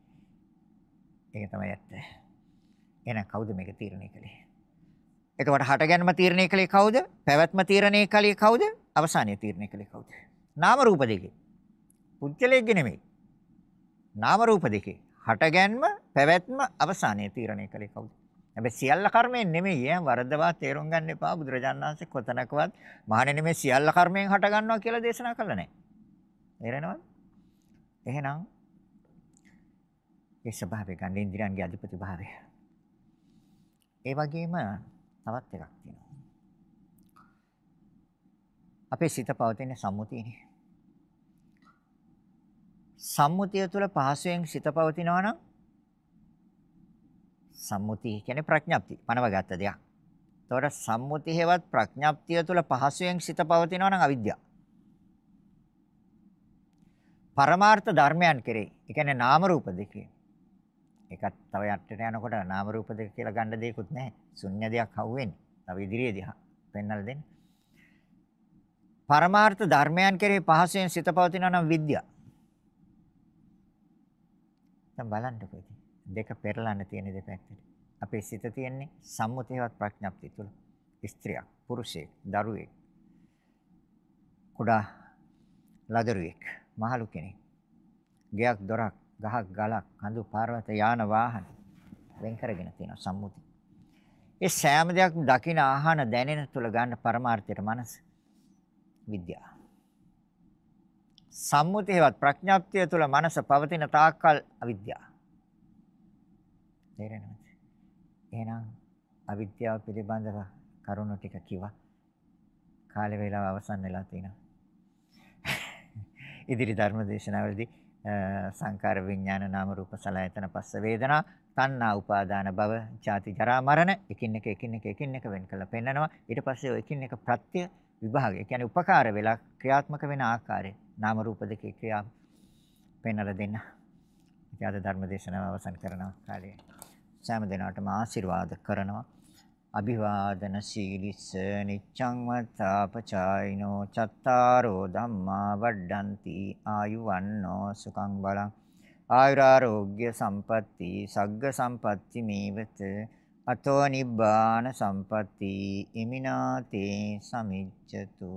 ඒක තමයි ඇත්ත. එහෙනම් කවුද මේක තීරණය කළේ? එතකොට හටගැන්ම තීරණය කළේ කවුද? පැවැත්ම තීරණය කළේ කවුද? අවසානයේ තීරණය කළේ කවුද? නාම රූප දෙකේ. පුද්ගලයෙක්ගේ නෙමෙයි. නාම රූප දෙකේ. හටගැන්ම, පැවැත්ම, අවසානයේ තීරණය කළේ කවුද? හැබැයි සියල්ල කර්මයෙන් නෙමෙයි ඈ වරදවා තේරුම් ගන්න එපා බුදුරජාණන් වහන්සේ කොතනකවත් මහණෙනි මේ සියල්ල කර්මයෙන් හට ගන්නවා කියලා දේශනා කළා නැහැ. තේරෙනවද? එහෙනම් ඒ ස්වභාවය ගන්න ඉන්ද්‍රියන්ගේ අධිපති භාවය. ඒ වගේම තවත් එකක් තියෙනවා. අපේ සිත පවතින සම්මුතියනේ. සම්මුතිය තුළ පහසුවෙන් සිත පවතිනවා නම් සම්මුතිය කියන්නේ ප්‍රඥප්ති පනවගත්ත දෙයක්. ඒතකොට සම්මුතිය හේවත් ප්‍රඥප්තිය තුළ පහසුවෙන් සිත පවතිනවා නම් අවිද්‍යාව. පරමාර්ථ ධර්මයන් කෙරේ. ඒ කියන්නේ නාම රූප දෙකේ. ඒකත් තව යටට යනකොට නාම රූප දෙක කියලා ගන්න දෙයක්වත් නැහැ. ශුන්‍ය දෙයක් හවුවෙන්නේ. තව ඉදිරියේදී පෙන්වලා දෙන්න. පරමාර්ථ ධර්මයන් කෙරේ පහසෙන් සිත පවතිනවා නම් විද්‍යාව. දැන් බලන්නකෝ ඉතින්. දෙක පෙරලන්න තියෙන දෙපැත්තට. අපේ සිත තියෙන්නේ සම්මුතියවත් ප්‍රඥප්තිය තුල. ස්ත්‍රියක්, පුරුෂයෙක්, දරුවෙක්. කුඩා ලදරුවෙක්, මහලු කෙනෙක්. ගෙයක්, දොරක්, ගහක්, ගලක්, කඳු, පර්වත, යාන වාහන වෙන් කරගෙන තියෙන සම්මුති. ඒ සෑම දෙයක් දකින ආහන දැනෙන තුල ගන්න පරමාර්ථයට මනස විද්‍යාව. සම්මුතියවත් ප්‍රඥාප්තිය තුළ මනස පවතින තාක්කල් අවිද්‍යාව. තේරෙනවද? එහෙනම් අවිද්‍යාව පිළිබඳව කරුණු ටික කිව්වා. කාලය වේලාව අවසන් වෙලා තිනවා. [laughs] ඉදිරි ධර්ම දේශනාවලදී සංකාර විඥාන නාම රූප සලආයතන පස්ස වේදනා තණ්හා උපාදාන භව ජාති ජරා මරණ එකින් එක එකින් එක එකින් එක වෙන් කළා පෙන්නනවා ඊට පස්සේ ඔය එකින් එක ප්‍රත්‍ය විභාගය. ඒ කියන්නේ උපකාර වෙලා ක්‍රියාත්මක වෙන ආකාරය. නාම රූප දෙකේ ක්‍රියා පෙන්වලා දෙන්න. ඉතින් අද ධර්ම දේශනාව අවසන් කරනවා කාලේ. සෑම දිනකටම ආශිර්වාද කරනවා. අභිවාදන සීලිස්ස නිච්ඡං වත්තාපචායිනෝ චත්තාරෝ ධම්මා වඩ්ඩಂತಿ ආයුවන්නෝ සුඛං බලං ආයුරාෝග්‍ය සම්පatti සග්ග සම්පatti මේවත අතෝ නිබ්බාන සම්පatti ඉමිනාතේ සමිච්ඡතු